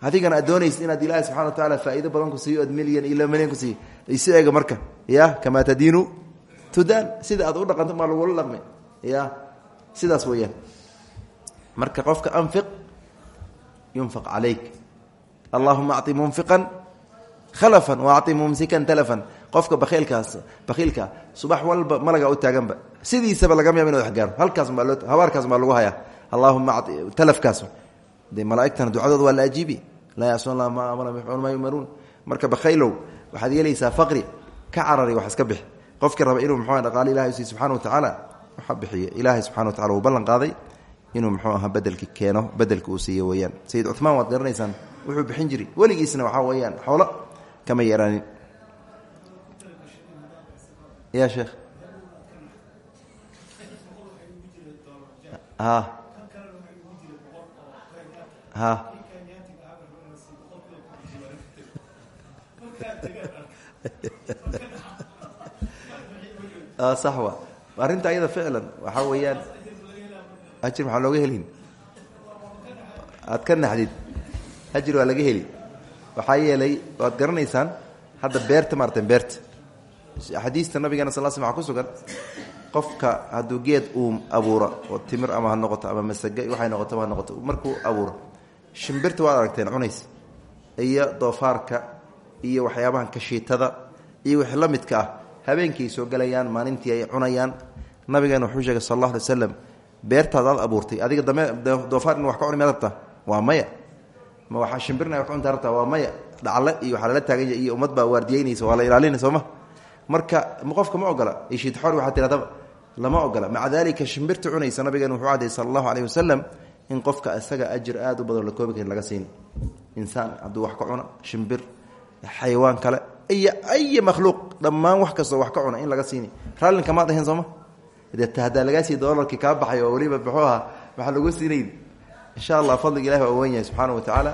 Speaker 1: adigana aad doonaysa inaad ilaahay subxana wa tacala faa'iido badan ku siiyo ood milyan iyo la milyan ku siiyo. Isu eega marka ya kamaa tadiinu tudaan sida aad u dhaqanto maa lagula dhaqmay ya sidaas weeyaan. Marka qofka anfiq yunfaq calayk. Allahuma acطi munfiqan khalafan waacطi mumsikan talafan qofka bakiilkaas bakiilka subax walba malaga u taaganba. Sidiisaba lagama yaaba inu wax gaaro. Halkaas baa lagu hayaa. Allahuma talafkaas. De malaaigtana ducadooda waa la ajiibi. Laa yacsuun allah maa amara yafcuun maa yumaruun. Marka bakhaylow waxaad yeelaysaa faqri ka carari wax iska bix qofkii raba inuu muxuu dhaqaale ilahay usiiy subxana wa tacaala waxa bixiya ilaahay subxana wa tacala uu ballan qaaday inuu muxuu ahaa bedelki keeno bedelka uu siiye weeyaan sayid cumaan waad garanaysaan wuxuu bixin jiray. Weligiisna waxaa weeyaan xoolo kama yaraanin ya sheekh ha ha sax wa arrinta ayada ficlan waxaa weeyaan ajir maxaa looga helin aad ka naxdid ajir waa laga heli waxaa yeelay waad garanaysaan hadda beerta maaratan beerta xadiista nabigeena sal sl ku qofka hadduu geed uu abuuro oo timir ama ha noqoto ama masage waxay noqotaba ha noqoto markuu abuuro shimbirta waad aragteen cunays iyo doofaarka iyo waxyaabahan kashiitada iyo wixii la midka ah habeenkii ay soo gelayaan maalintii ay cunayaan nabigeena wuxuu sheegay sal alla alay waslam beertaad aad abuurtay adiga doofaar in wax ka cuni ma rabtaa waa maya. Ma waxaa shimbirna wax cunta rabtaa waa maya. Dhacle iyo waxaa lala taaganya iyo ummad baa waardiyeynaysa waa la ilaalinay sooma marka qofka ma ogola? Ishiidxoor waxaa tiradaba lama ogola. Maca daalika shimbirta cunaysa nabigeena wuxuu cadayy sala allahu aleyh wasalam in qofka isaga ajir aad u badan la koobi laga siini insaan hadduu wax ka cuna shimbir xayawaan kale iyo ay makhluuq dhammaan wax kastoo wax ka cuna in laga siini. Raallinka maad ahayn sooma de haddaa lagaa sii doolarkii kaa baxay oo weliba ahaa waxaa lagu siinayn. Insha allah fadliga ilahi waa wen yahay wa tacaala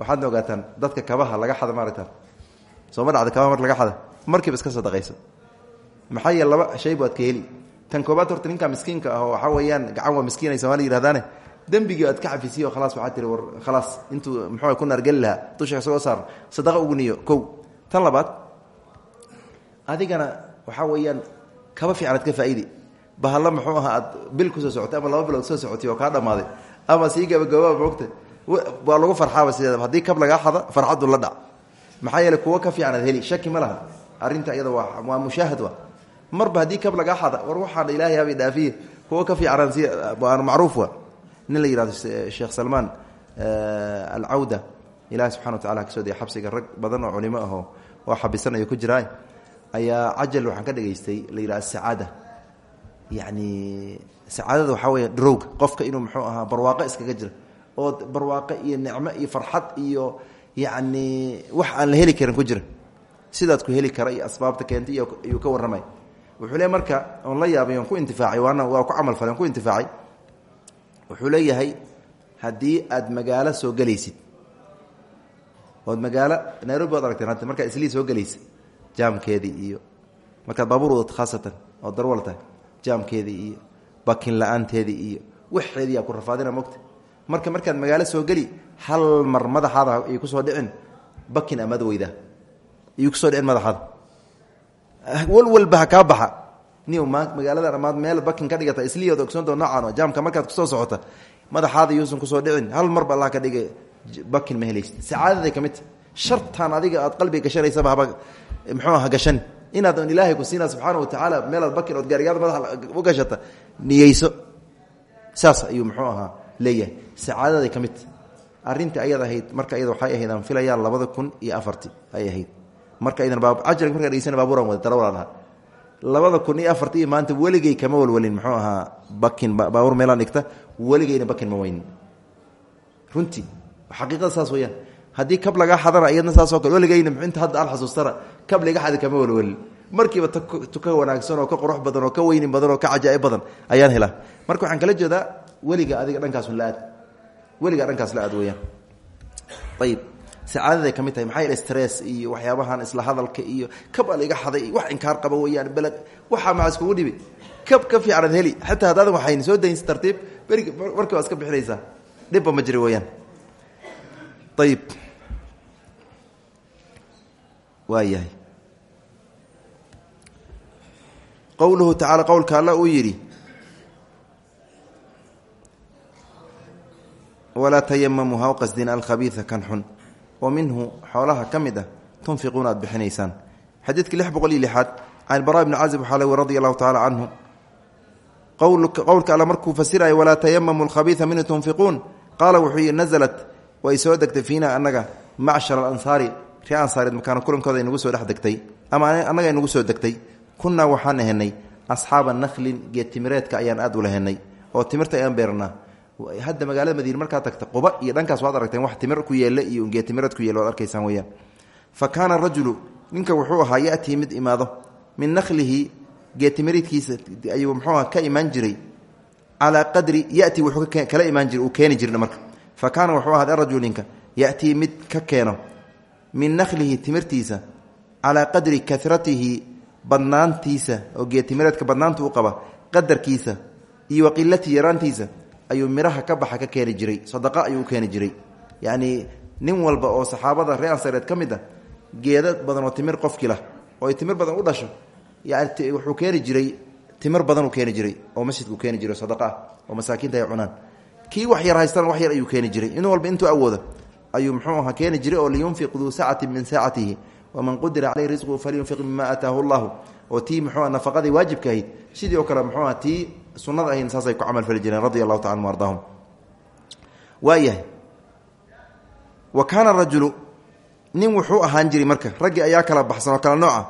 Speaker 1: waxaadna ogaataan dadka kabaha laga xada maaragtaan sooma dhacda kaba mar laga xada markiiba iska sadaqayso maxaa laba shay baad ka heli. Tan koobaad horta ninka miskiinka ah oo waxaa gacan waa miskiin ay somalia yihahdaane dembigii aad ka cafisiyo khalaas waxaa tiri war khalaas intuu muxuu ku naargeli lahaa dusha ka soo saar ugu niyo kow. Tan labaad adigana waxaa weeyaan kaba fiican aad ka faa'iidi. Bahalla muxuu ahaa aad bil ku soo socotay ama laba bilood soo socotay oo kaa dhammaaday ama sii gabagabaa moogta waa lagu farxaaba sideeda haddii kab lagaa xada farxaddu la dhac. Maxaa yeele ka fiican aad heli shaki ma laha arrinta iyada waa mushaahad wa marba haddii kab lagaa xada war waxaan ilaahay habay dhaafiye kuwo ka fiicanaan si aan macruuf wa nin la yihahdo sheekh salmaan alcawda. Ilahi subxana wa tacala ka soo daya xabsiga rag badan oo culimo ahoo oo xabisanayo ku jiraa ayaa cajal waxaan ka dhegaystay la yidhaha sacaada. Yacni sacaadada waxaa weya dharowga qofka inuu muxuu ahaa barwaaqo iskaga jira oo barwaaqo iyo nicmo iyo farxad iyo yacni wax aan la heli karin ku jira sidaad ku heli kara asbaabta keentay iyuu ka warramay. Wuxuu leey marka oon la yaabay ku intifaacay waana waa ku camal falay on ku intifaacay. Wuxuu leeyahay haddii aad magaalo soo gelaysid. Ood magaalo nairobi waad aragteen hadda markaad islii soo gelaysa jaamkeedii iyo markaad baabuur khaasatan oo darwal tahay iyo bakin la'aanteedii iyo waxeedii aa ku rafaadina mogta marka markaad magaalo soo geli hal mar madaxaada ay ku soo dhicin bakin amad weyda iyu ku soo dhicin madaxaada walwalba ha kaa baxa. Ni magaalada amaad meel bakin ka dhigata isliyood ogsoonto noocaan jaamka markaad ku soo socota madaxaada yuusan ku soo dhicin. Hal marba allah ka dhigay bakin ma helaysid. Sacaadaday shartan adiga aad qalbiga gashanaysaba haba muxuu aha gashan. Inaad on ilaahay ku siinaa subxaana wa tacaala meelaad bakin ood gaarigaada madaxa u gashata niyeyso. Saas ayuu muxuu ahaa leeyahay. Sacaadaday ka arrintii ayad ahayd marka iyada waxay ahayd aan filayaa labada kun iyo afarti ay ahayd marka idan cajal markaa dhegeysana baaburan wada darawlaan ahaa. Labada kun iyo afarti maanta weligey kama walwalin muxuu ahaa bakin baabuur meelaan dhigta weligeyna bakin ma weynin runtii xaqiiqada saas weyaan haddii kab lagaa xadana iyadna saasoo kale weligeyna inta hadda aan xasuustana kab laga xadi kama walwalin. Markiiba tuka wanaagsan oo ka qurux badan oo ka weynin badan oo ka cajaaib badan ayaan helaa. Marka waxaan kala jeedaa weliga adiga dhankaasun la aad. Weligaa dhankaas la aad weyaan ayib sacaadaday ka mid tahay maxaa yeele stress iyo waxyaabahan isla hadalka iyo kab a laiga xaday wax inkaar qaba weyaan beled waxaa maxaa iskugu dhibi. Kab ka fiicanaad heli xataa haddaadan waxayn soo daynsa tartiib berig markii waa iska bixinaysaa. Dhibba ma jiri weyaan ayib waa yahay qowluhu tacaala qowlka alla uu yidhi walaa tayamamuu ha u qasdin alkhabiida kan xun wa minhu xoolaha ka mid ah tunfiquuna aad bixinaysaan. Xadiidkii lix boqol iyo lixaad can bara bni cazib waxaa lewi radi allahu tacala canhu qowlka alla markuu fasiraya walaa tayamamu alkhabiida minhu tunfiquun? Qaala wuxuu yidhi nasalat way soo degtay fiina annaga macshar alansaari ree ansaareed makaano kulankooda ay nagu soo dhex degtay ama annaga ay nagu soo degtay. Kunnaa waxaan ahenay asxaaba nakhlin geed timireedka ayaan aad ula henay oo timirta ayaan hadda magaalada madiine markaa tagta quba iyo dhankaas waad aragteen wax timir ku yeelle iyo geed timireed ku yeelle waad arkaysaan weyaan fa kaana rajulu ninka wuxuu ahaa yatii mid imaado. Min nakhlihi geed timireedkiisa ayuu muxuuaha ka imaan jiray. Calaa qadri yati wuxuu kala imaan jiray uu keeni jirna marka. Fa kaana wuxuu ahaa arajul ninka yatii mid ka keeno. Min nakhlihi timirtiisa. Calaa qadri karatihi badnaantiisa oo geedtimireedka badnaanta u qaba qadarkiisa iyo waqilatihi yaraantiisa ayuu miraha ka baxa ka keeni jiray sadaqa ayuu u jiray. Yacnii nin walba oo saxaabada reer ansareed ka mid a geeda badan oo timir qofkii lah oo timir badan u dhasho yani wuxuu keeni jiray timir badan uu keeni jiray oo masjidka u keeni jiray sadaqa ah oo masaakiinta ay cunaan. Kii wax yar haystaan wax yar ayuu keeni jiray. Nin walba intuu awoodo ayuu muxuu ahaa keeni jiray oo liyunfiq duu sacati min saacatihi waman qudira caleyhi risquhu falyunfiq mima aataahu llahu oo tii muxuu nafaqadii waajibka ahayd. Sidii oo kale muxuu aha tii sunnada ahayd saasay ku camal fali jireen radi allahu taala anhu ardaahum. Waayahay wa kaana rajulu nin wuxuu ahaan jiray marka raggii ayaa kala baxsan oo kala nooca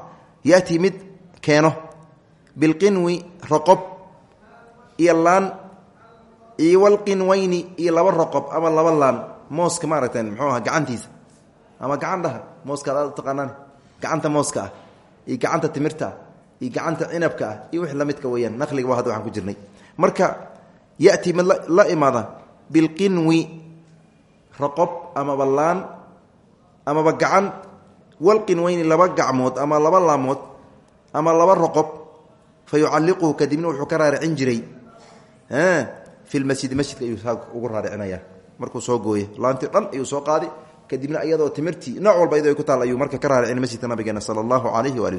Speaker 1: yatii mid keeno bilqinwi roqob iyo laan iyo walqinweyni iyo laba roqob ama laba laan mooska maaragteen muxuu aha gacantiisa ama gacan dhaha mooska ad taqaanaan gacanta mooska ah iyo gacanta timirta ah iyo gacanta cinabka ah iyo wix lamidka weyaan naqliga waa hadda waxaan ku jirnay. Marka yati mid la imaada bilqinwi roqob amaba laan amaba gacan walqinweyni laba gacmood ama laba laamood ama laba roqob fa yucalliquhu kadibna wuxuu ka raaricin jiray. Fi lmasjidi masjidka ayuu markuu soo gooye laantii dhan ayuu soo qaadi kadibna iyadoo timirtii nooc walba iyadoo ku taal marka ka raaricin masjidka nabigeena sala allahu calayhi waali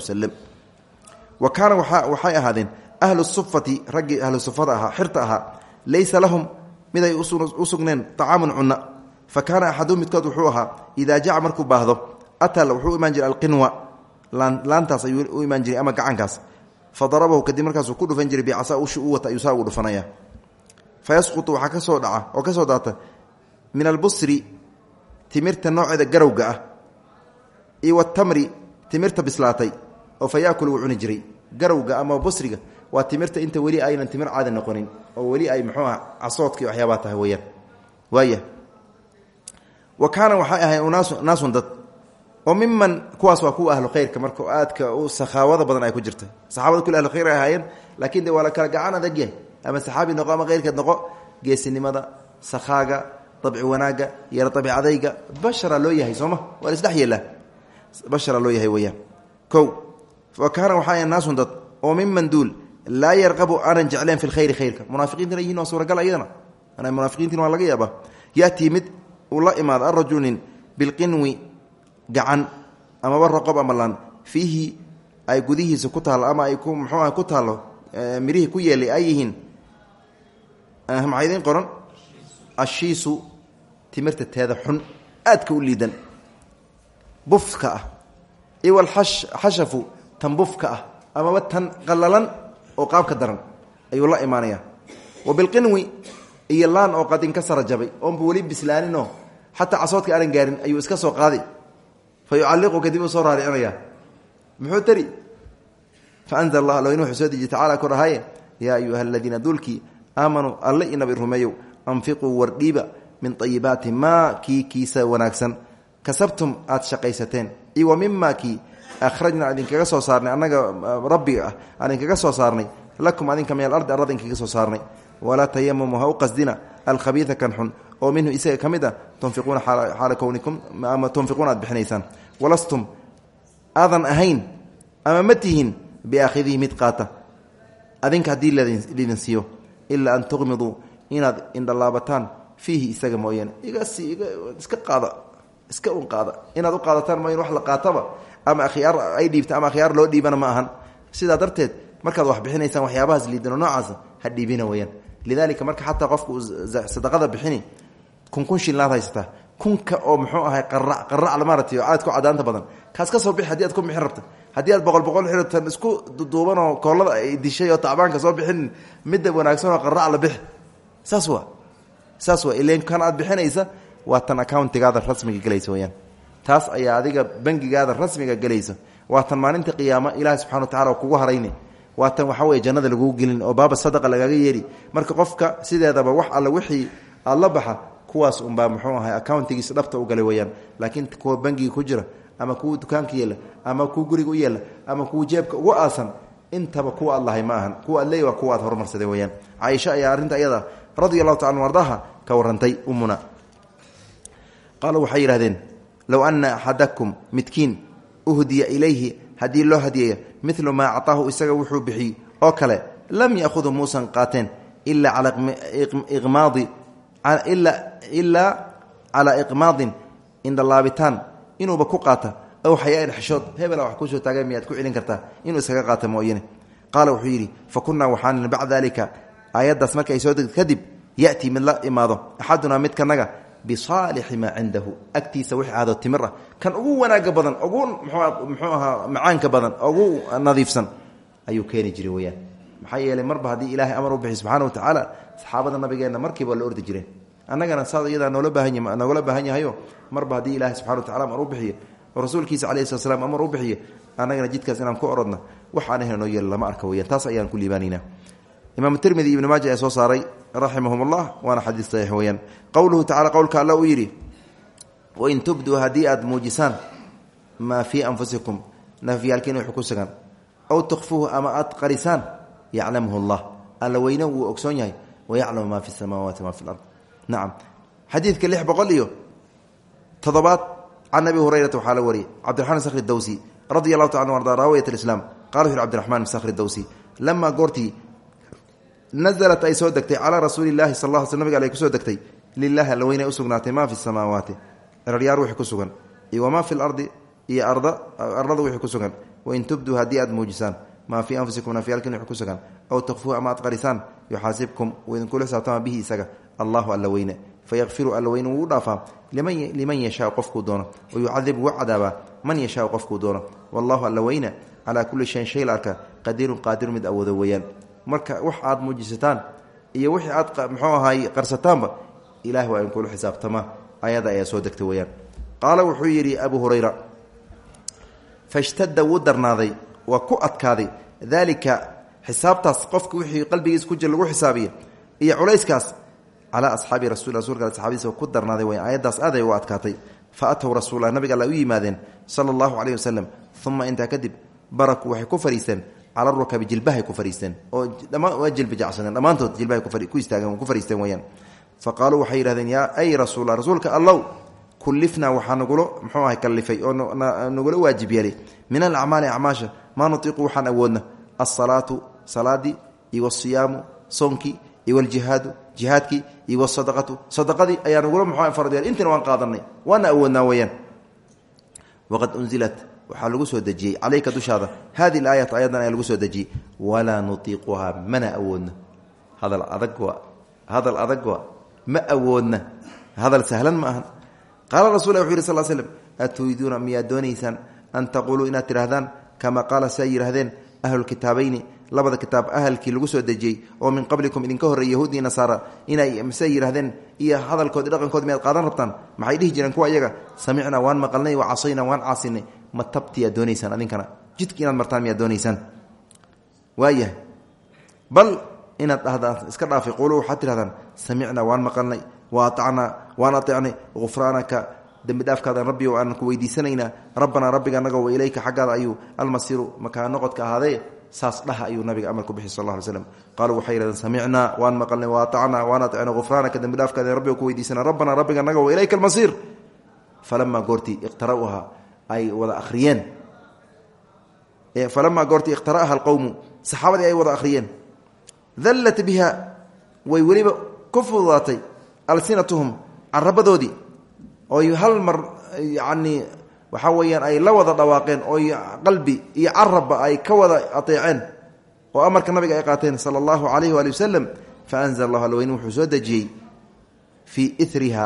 Speaker 1: wa kaana waxay ahaadeen ahlu sufati raggii ahlu sufada ahaa xirta ahaa laysa lahum mid ay u sugneen acaamun cunna. Fa kaana axaduu midkood wuxuu ahaa idaa jaca markuu baahdo atal wuxuu imaan jiray alqinwa. Laantaas ayuu u imaan jiray ama gacankaas. Fa darabahu kadib markaasuu ku dhufan jiray bicasa ushi u wata ayuu saa ugu dhufanaya. Fa yasqutu waxaa ka soo dhaca oo ka soo daata min albusri timirta nooceeda garowga ah. Iyo watamri timirta bislaatay oo fa yaakulu wuu jiray. Garowga ama busriga waa timirta inta weli aynan timir caadi noqonin oo weli ay muxuu ah casoodka tahay weyaan waaya wa kaana waxay naasun dad. Oo miman kuwaas waa kuwa ahlu khayrka marka aadka u sakhaawada badan ay ku jirta. Saxaabada kule ahlu khayr ay ahaayeen laakiin de waa la kala gacan adagyahay ama saxaabi noqo ama keyrkeed noqo geesinimada sakhaaga dabci wanaagga yaro dabci adayga bashara loo yahay sooma waa la bashara loo yahay weyaan ko wa kaana waxaa naasun dad oo miman duul laa yarqabu aanan jecleen fi lkhayri khayrka munaafiqiintina yihiin waa suuragal ayadana munaafiqiintina waa laga yaabaa yatii mid uu la imaado arajulu nin bilqinwi gacan amaba roqob ama laan fiihi ay gudihiisa ku taallo ama ay ku muxuu ah ku taallo mirihii ku yeelay ay yihiin maxaa idiin qoran ashiisu timirta teeda xun aadka tan bufka ah amaba tan qallalan oo qaabka daran ayuu la imaanaya wa bilqinwi iyo laan oo qadin ka sara jabay oonba weli bislaaninoo xataa casoodka aanan gaarin ayuu iska soo qaadi fa yucalliqu kadib uu soo raaricinaya muxuu tari fa anzl allah alweyne wuxuu soo dejiye tacala dhahaye yaa ayuha aladiina dulkii aamanuu alle inabi rumeeyow anfiquu wardhiiba min ayibaati maa kii kiisa wanaagsan. Kasabtum aad shaqaysateen iyo wa mima kii akhrajna idinkaga soo saarnay annaga rabbiga ah aan soo saarnay lakum adinka min alardi arada soo saarnay walaa tayamamu ha u qasdina alkhabiida kan xun oo minhu isaga ka mid a tunfiquuna xaala kownikum ama tunfiquuna walastum aadan ahayn ama ma tihin biaakhidihi mid qaata adinka haddii lidin siiyo ilaa an tuqmiduu inaad indhalaabataan fiihi isaga mooyaane iska qaada iska un qaada inaad u qaadataan mooyane wax la qaataba ama akhyaar ay dhiibta ama akhyaar loo dhiibana ma ahan. Sidaa darteed markaad wax bixinaysaan waxyaabahaas liidano noocaasa ha dhiibina weyaan lidaalika marka xataa qofka uu sadaqada bixini kun kun shilnaad haysataa kunka oo muxuu ahay qarac qarac maaragtay oo aadku cadaanta badan. Kaas ka soo bixi haddii aad ku bixin rabta. Haddii aad boqol boqol xirtan isku duduuban oo koolada ay dishay oo tacbaanka soo bixin midda wanaagsan oo qarac la bixi. Saas waa. Saas kan aad bixinaysa waa tan accountigaada rasmiga gelaysa weyaan taas ayaa adiga bangigaada rasmiga gelaysa. Waa tan maalinta qiyaamo ilaahi subxana wa tacala kugu harayni waa tan waxaa weye jannada lagugu gelin oo baaba sadaqa lagaga yeeri marka qofka sideedaba wax alla wixii aad la baxa kuwaas unbaa muxuu ahay accountigiisa dhabta u galay weyaan. Laakiin kuwa bangiga ku jira ama kuwa dukaanka yeela ama kuwa guriga u yeela ama kuwa jeebka ugu aasan intaba kuwa aad lahay ma ahan. Kuwa aad waa kuwa aad horumarsaday weyaan. Ayaa arrinta iyada radia taala ardaha ka warantay umuna qaaluu waxay yidhahdeen low ana axadakum midkiin uhdiya ilayhi haddii loo hadiyeeyo milu maa acطaahu isaga wuxuu bixiyey oo kale lam yahudu muusan qaateen ilaa calaa iqmaadin indhalaabitaan inuuba ku qaata aw xayaain xishood hebela wax ku soo taagay miyaad ku celin kartaa inuu iskaga qaata mooyane qaala wuxuu yidhi fa kunnaa waxaan bacda dalika aayaddaas marka ay soo degto kadib yatii mid la imaado axadunaa midkanaga bisaalixi maa cindahu. Agtiisa wix aado timir ah kan ugu wanaaga badan ugu muxuu ahaa macaanka badan ugu nadiifsan ayuu keeni jiray weyaan maxaa yeelay marba haddii ilaahay amar u bixi subxana wa tacaala saxaabada nabigeenna markiiba la ordi jireen. Annagana saas iyadaa noola baahan noogala baahan yahayo marba haddii ilaahay subxana wa tacala amar u bixiyo oo rasuulkiisa alayhi slat slam amar u bixiyo annagana jidkaas inaan ku orodna waxaan ahna noo yeela lama arka weyaan taas imaam tirmidi ibn maaja ayaa soo saaray raximahum ullah waana xadiis saxiix weyaan qowluhu tacala qowlka alla uu yidhi wain tubduu haddii aad muujisaan maa fii anfusikum nafyaalkiina wuxuu ku sugan aw tukfuuhu ama aad qarisaan yaclamhu allah alla weyne wuu ogsoon yahay wayaclamu maa fi samaawaati ma fi lard nacam xadiidka lix boqol iyo toddobaad can abi hurayrata waxaa la wariyey cabdiraxmaan sakri dawsi radi allahu taala arda raawiyat alislaam. Qala wuxu cbdiraxman sakri dawsi lamaa goortii naزlat ay soo degtay calaa rasuuli اlahi sal l sl nabig ale ku soo degtay lilahi alla weynay usugnaatay maa fi samaawaati. Eraryaar wixii ku sugan. Iyo wamaa fi lardi iyo arlada wixii ku sugan. Wain tubduu haddii aad muujisaan maa fii anfusikum nafyaalkin wixii ku sugan. Aw takfuuhu ama aad qarisaan yuxaasibkum uu idinkula xisaabtama bihi isaga allahu alla weyne. Fayakfiru alla weyne wuu u dhaafaa. Liman yashaau qofkuu doono. Wayucadib wuu cadaabaa. Man yashaau qofkuu doono. Wallahu alla weyne calaa kulli shayin shay arka qadiirun qaadiru mid awoodo weeyaan marka wax aad muujisataan iyo wixii aad mxuu ahaay qarsataanba ilahi waa idinkula xisaabtamaa ayada ayaa soo degtay weyaan qaala wuxuu yidhi abu hurayra fashtadda wuu darnaaday waa ku adkaaday. Daalika xisaabtaas qofka wixii qalbigiisa ku jira lagu xisaabiya iyo culayskaas calaa asxaabi rasul rasulka saxaabadiisa ku darnaaday way aayaddaas aaday u adkaatay. Fa atow rasuula nabiga alla u yimaadeen sala allahu caleyhi wasalam uma intaa kadib barakuu waxay ku fariisteen cala rukabi jilbahay ku fariisteen oo waa jilba jacsadeen dhammaantood jilbahay ku istaageen ku fariisteen weyaan fa qaaluu waxay yidhahdeen yaa ay rasuula rasuulka allow kulifnaa waxaa nagula mxuu ahay kallifay oo nagula waajib yeelay min alacmaali acmaasha maa nutiiqu waxaan awoodna alsalaatu salaadii iyo wasiyaamu soonkii iyo waljihaadu jihaadkii iyo wasadaqatu sadaqadii ayaa nagula mxu fardeel intina waan qaadanay waana awoodnaa weyaan waqad unzilat waxaa lagu soo dejiyey. Calayka dushaada. Hadi aayat ayadan ayaa lagu soo dejiyey. Walaa nutiiquhaa mana awoodna. Hadal adag hadal adag waa ma awoodna. Hadal sahlan ma aha. Qaala rasul wuxu yiri sal slm aturiiduuna miyaad doonaysaan an taquuluu inaad tidhahdaan kama qaala si ay yidhahdeen ahlulkitaabayni labada kitaab ahalkii lagu soo dejiyey oo min qablikum idinka horreey yahuudi nasaara inay siay yidhahdeen iyo hadalkoodi dhaqankood miyaad qaadan rabtaan? Maxay dhihi jireen kuwa iyaga? Samicnaa waan maqalnay wa casaynaa waan caasinay ma tabtiyaad doonaysaan adinkana? Jidki inaad martaan miyaad doonaysaan? Waayahay. Bal inaad dhahdaan iska dhaafi quulu waxaad tidhahdaan samicnaa waan maqalnay wa aacnaa waan aeecnay ufraanaka dembi dhaafkaadan rabbi aan ku weydiisanaynaa rabbanaa rabbiga anaga wa ilayka xaggaada ayuu almasiiru makaa noqodka ahaadee saas dhaha ayuu nabiga amar bixi sal lla ly slam qaaluu waxay yihahdeen waan maqalnay wa waan aecnay ufraanaka dembi dhaafkaada rabbiga ku weydiisana rabbanaa rabbiga anaga wa ilayka almasiir. Falamaa goortii iqtara'uhaa ay wada akhriyeen. Falamaa goortii ikhtara'aha alqowmu saxaabadii ay wada akhriyeen. Dallat biha way weliba ku fududaatay alsinatuhum carabadoodii oy hal mar yacnii waxaa weeyaan ay la wada dhawaaqeen oy qalbi iyo carabba ay ka wada ateeceen oo amarka nabiga ay qaateen sala allahu calayhi waali wasalam fa anzala allahu alweyne wuxuu soo dejiyey fii iriha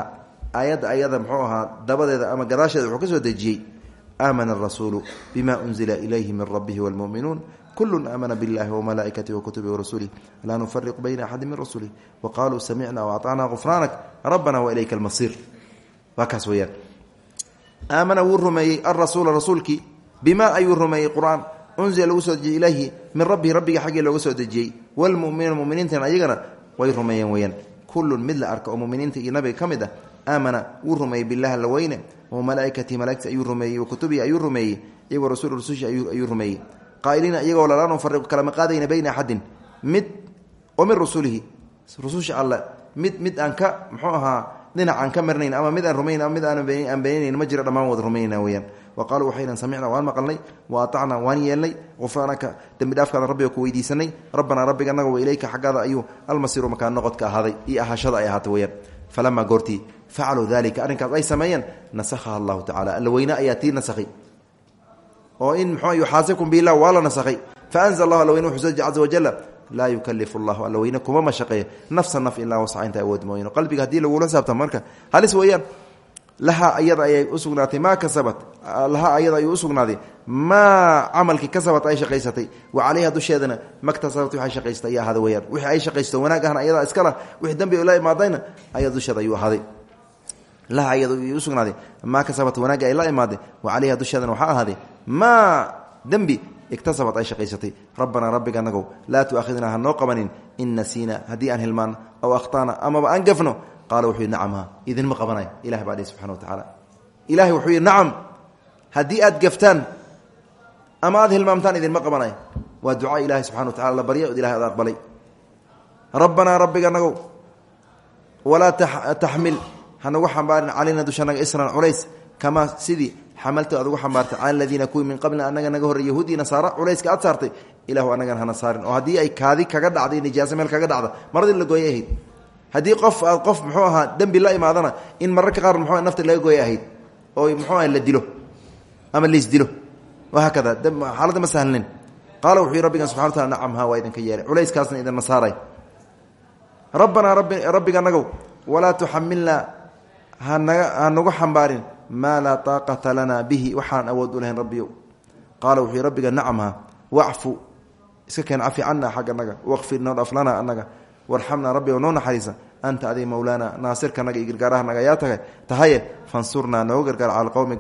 Speaker 1: aayadda ayada muxuu ahaa dabadeeda ama gadaasheeda wuxuu ka soo dejiyey aamana arasuulu bima unzila ilayhi min rabbihi wاlmu'minuun kulu aamana biاllahi wmalaaikatihi wakutubihi warasulih laa nufariqu bayna axadi min rasulih waqaaluu samicna waacطacna gufraanak rabbana wailayka almasiir waa kaas weyaan aamana wuu rumeeyey alrasuula rasuulkii bima ayuu rumeeyey qur-aan unzila lagu soo dejiyey ilayhi min rabbihi rabbiga xaggii looga soo dejiyey wlmuminuun muminiintan ayagana way rumeeyeen weyaan kulun mid la arka oo muminiinta iyo nabiga ka mid ah aamana wuu rumeeyey bilah alla weyne wamalaa'ikatihi malaigti ayuu rumeeyey wakutubihi ayuu rumeeyey iyo warasuul rusushi ayuu rumeeyey. Qaa'iliina iyagoo lalaa nufariqu kalama qaadayna bayna axadin mid oo min rusulihi rususha alle mid mid aan ka muxuu ahaa dhinac aan ka marnayn ama mid aan rumaynayn ama mid aan beenaynayn ma jira dhammaan wada rumaynayna weyaan wa qaaluu waxaynan samicnaa waan maqalnay wa atacnaa waan yeelnay gufraanaka dembi dhaafkaada rabbiga ku weydiisanay rabbanaa rabbiga anaga wa ilayka xaggaada falamaa goortii facaluu dalika arrinkaas ay sameeyeen nasakhaha allahu tacala alla weyne ayaa tii nasakhay. Oo in mxuu yuxaasibkum bilah waa la nasakhay. Faanzl allahu alla weyne wuxuu soo caza wajala laa yukalifu llahu alla weyne kuma mashaqeeya nafsa naf ilaa wascaynta awood mooyno qalbiga haddii lagula xisaabta marka halis weeyaan lahaa ayada ayay usugnaatay maa kasabat lahaa ayada ayuu usugnaaday maa camalkii kasabat ay shaqaysatay wa calayha dusheedana maktasabat waxay shaqaysatay ay ahaada weyaan wixii ay shaqaysto wanaag ahna ayadaa iskala wixii dambi la imaadayna ayada dusheeda ayuu ahaaday laha ayada usugnaaday maa kasabat wanaagga ay la imaaday wa calayha dusheedana waxaa ahaaday maa dembi iktasabat ay shaqaysatay. Rabbanaa rabbiga anagow laa tuaakhidnaa ha noo qabanin in nasiina haddii aan hilmaano aw akhطaana amaba aan qaala wuxuu yidhi nacam ha idinma qabanay ilah baa dhihi subxana wa tacaala. Ilahay wuxuu yidhi nacam aad gaftaan ama aad hilmaamtaan idinma qabanay waa ducaa ilahi subxana wa tacala la barya od ilahay ad aqbalay rabbanaa rabbiga anagow walaa taxmil hanagu xambaarin calayna dushanaga isran culays kamaa sidii xamalta aad ugu xambaartay cala aladiina kuwii min qablina anaga naga horrey yahuudi nasaara culayska aad saartay ilahu anagana hana saarin. Oo haddii ay kaadi kaga dhacday nijaaso meel kaga dhacda maradii la gooyay haddii qof aad qof muxuu ahaa dembi la imaadana in mararka qaar muxuu nafta laga gooya ahayd oo muxuu aha la dilo ama laisdilo wahaakada xaaladda ma sahlnin qaala wuxuu yii rabbigan subxana wataala nacam ha waa idinka yeelay. Culayskaasna idinma saaray. Rabbanaa rabbiga nagow walaa tuxamilnaa hanaga hanagu xambaarin maa laa taaqata lanaa bihi waxaan awood u lahayn rabbiyow. Qaala wuxuu rabbiga nacamha wacfu iska keen cafi cana xagga naga waqfir noo dhaf lana warxamnaa rabbi o noo naxariisa. Anta adig mowlaana naasirkanaga iyo gargaarahanaga ayaa taga tahaye fansurnaa noogu gargaar cala alqowmi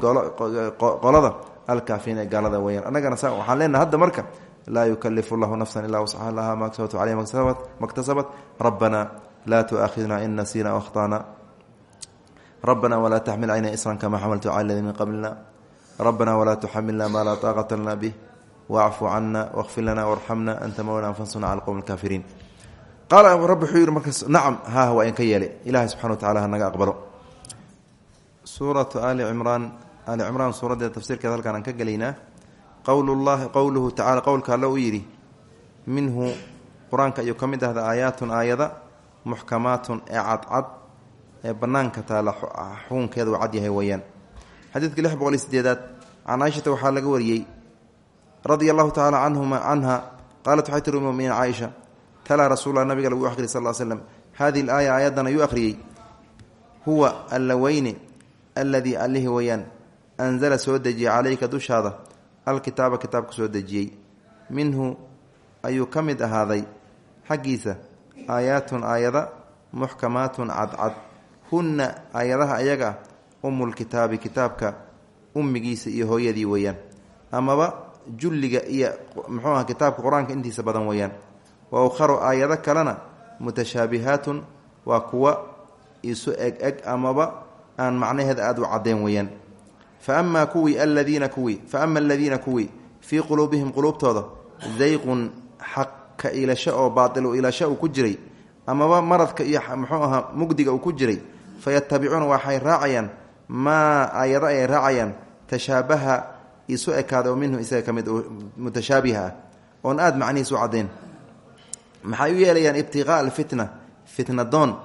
Speaker 1: qolada alkaafiina ee gaalada weyaan annagana sa waxaan leenaha hadda marka laa yukalifu llahu nafsan ilaa wasxaha laha ma kasabatu caleyh maktasabat rabbana laa tuaakhidna in nasiina akhtana. Rabbana walaa taxmil cayna isran kama xamaltu cala ladii min qablina. Rabbana walaa tuxamilna maa laa taaqata lana bih wacfu cana waqfir lana warxamna anta mowlana fansurna cala qowmi alkaafiriin qaala rabbi wuxuu yidhi markaas nacam haah waa in ka yeelay ilahay subxana wa tacala hanaga aqbalo suuratu ali cimraan ali cimraan suuraddeeda tafsiirkeeda halkaan aan ka gelaynaa qowlullahi qowluhu tacala qowlka alle uu yidhi minhu qur'aanka ayuu ka mid ahda aayaatun aayada muxkamaatun ee cadcad ee bannaanka taala xukunkeeda uu cad yahay weeyaan xadiidka lix boqol iyo sideedaad can caaishata waxaa laga wariyey radia allahu tacaala canhuma canha qaalat waxay tiri talaa rasuullah nabiga lagu akhriy sal slem hadihi laaya aayaddan ayuu akhriyey. Huwa allaweyne alladii allihii weyaan anzala soo dejiyey calayka dushaada. Alkitaaba kitaabka soo dejiyey. Minhu ayuu ka mid ahaaday. Xaggiisa aayaatun aayada muxkamaatun cadcad. Hunna aayadaha ayaga ah umulkitaabi kitaabka ummigiisa iyo hooyadii weeyaan. Amaba julliga iyo muxuu aha kitaabka qur'aanka intiisa badan weeyaan wa ukharu aayado kalena mutashaabihaatun waa kuwa isu eg eg amaba aan macnaheeda aada u caddeen weeyaan. Fa amaa kuwii aladiina kuwii fa ama aladiina kuwii fii quluubihim quluubtooda dayqun xaq ka iilasho oo baatilu iilasho uu ku jiray amaba maradka iyo muxuu ahaa mugdiga uu ku jiray fayatabicuuna waxay raacayaan maa aayado ayay raacayaan tashaabaha isu ekaada oo minhu isaga ka mid mutashaabiha ah oon aada macnihiis u caddeen maxay u yeelayaan ibtiqaaa alfitna fitna doon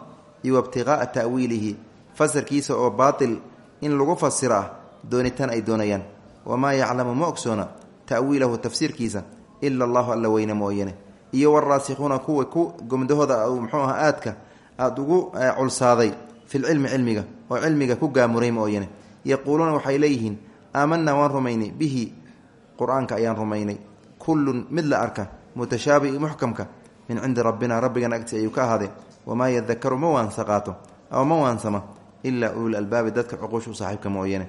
Speaker 1: iyo ibtiqaaa ta'wiilihi fasirkiisa oo baatil in lagu fasiro ah doonitaan ay doonayaan. Wamaa yaclamu ma ogsoona ta'wiilahu tafsiirkiisa ila allahu alla weyne mooyane iyo waraasikuuna kuwa ku gomdahooda muxuu aha aadka aada ugu culsaaday filcilmi cilmiga oo cilmiga ku gaamuray mooyane yaquuluuna waxay leeyihiin aamanaa waan rumaynay bihi qur'aanka ayaan rumaynay. Kullun mid la arka mutashaabi muxkamka min cindi rabbina rabbigana agti ayuu ka ahaadee wamaa yadakaru ma waansa qaato ama ma waansama ilaa ulul albaabi dadka cuquusha u saaxiibka mooyane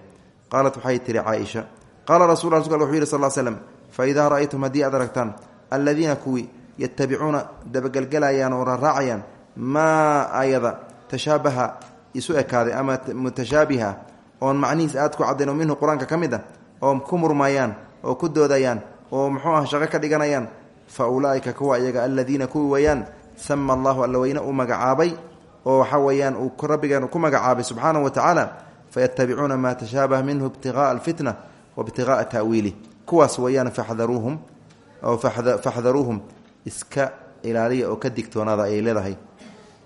Speaker 1: qaalat waxay tihi caaisha qaala rasul rasulka wuxuu yihi sal slem fa idaa ra'aytum haddii aad aragtaan alladiina kuwii yatabicuuna dabagelgelayaan oo raaraacayaan maa ayada tashaabaha isu ekaaday ama mutashaabiha oon macnihiis aad ku caddayn minhu qur'aanka ka mid ah oo ku murmayaan oo ku doodayaan oo muxuu ah shaqo ka dhiganayaan fa ulaaika kuwa iyaga aladiina kuwi weeyaan sama allahu alla weyne uu magacaabay oo waxa weeyaan uu rabbigeen ku magacaabay subxaanahu wa tacaala fayatabicuuna maa tashaabaha minhu ibtiqaءa alfitna wa ibtiqaءa ta'wiilih kuwaas weeyaan faxdaruuhum oo faxdaruuhum iska ilaaliya oo ka digtoonaada ayay leedahay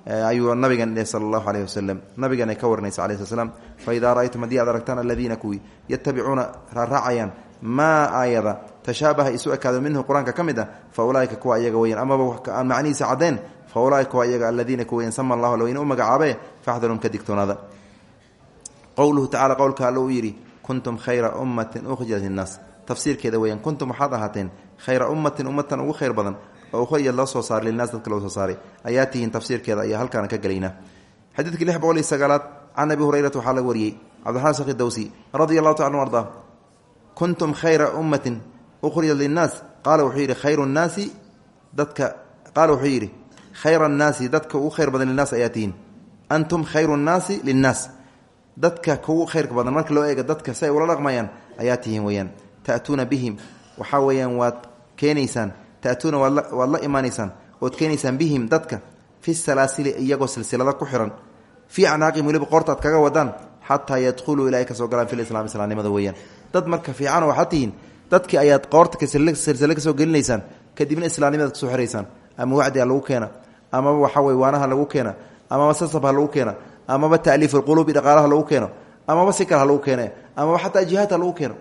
Speaker 1: ayuu nabigan dheh sala allahu aleyh wasalam nabigan ka warinaysa alai sl slam fa idaa ra'aytum haddii aad aragtaan aladiina kuwii yatabicuuna raaraacayaan maa aayada tashaabaha isu ekaado minhu qur'aanka ka mid ah fa ulaaika kuwa iyaga weyaan amaba aan macnihiisa caddeen fa ulaaika kuwa iyaga aladiina kuweyan sama allahu alweyne u magacaabe faxdaruum ka digtoonaada. Qowluhu tacala qowlka alla uu yidhi kuntum khayra ummatin ukhrijat linnaas. Tafsiirkeeda weyaan kuntum waxaad khayra ummatin ummatan ugu khayr badan oo ukhrijad loo soo saaray linaas dadka loo soo saaray. Ayaa tihiin tafsiirkeeda ayaa halkaana ka gelaynaa xadiidkii lix boqol iyo sagaalaad can abi hurayrata waxaa laga wariyey cabdiraxmaan sakhi allahu taala ardaa kuntum khayra ummatin ukhrijat linnaas. Qaala wuxuu yidhi khayru nnaasi dadka qaala wuxuu yidhi khayra annaasi dadka ugu khayr badan linaas ayaa tihiin antum khayru nnaasi linnaas. Dadka kugu khayrka badan marka loo eega dadka si ay ula dhaqmayaan ayaa tihiin weyaan ta'tuuna bihim. Waxaa weeyaan waad keenaysaan. Ta'tuuna waad la imaanaysaan. Ood keenaysaan bihim dadka. Fi salaasili iyagoo silsilada ku xiran. Fii acnaaqihim weliba qoortaad kaga wadaan. Xataa yadkhuluu ilaa ay galaan lislaam islaamnimada weeyaan dad marka fiican waxaad tihiin dadkii ayaad qoorta silsile ka soo gelinaysaan kadibna islaamnimadaad ka soo xiraysaan. Ama wacdi ha lagu keena amaba waxa wey waanaha lagu keena amaba sasab lagu keena amaba taaliif alquluubi dhaqaalaha lagu keeno amaba si kale ha lagu keene amaba xataa jihaad ha lagu keeno.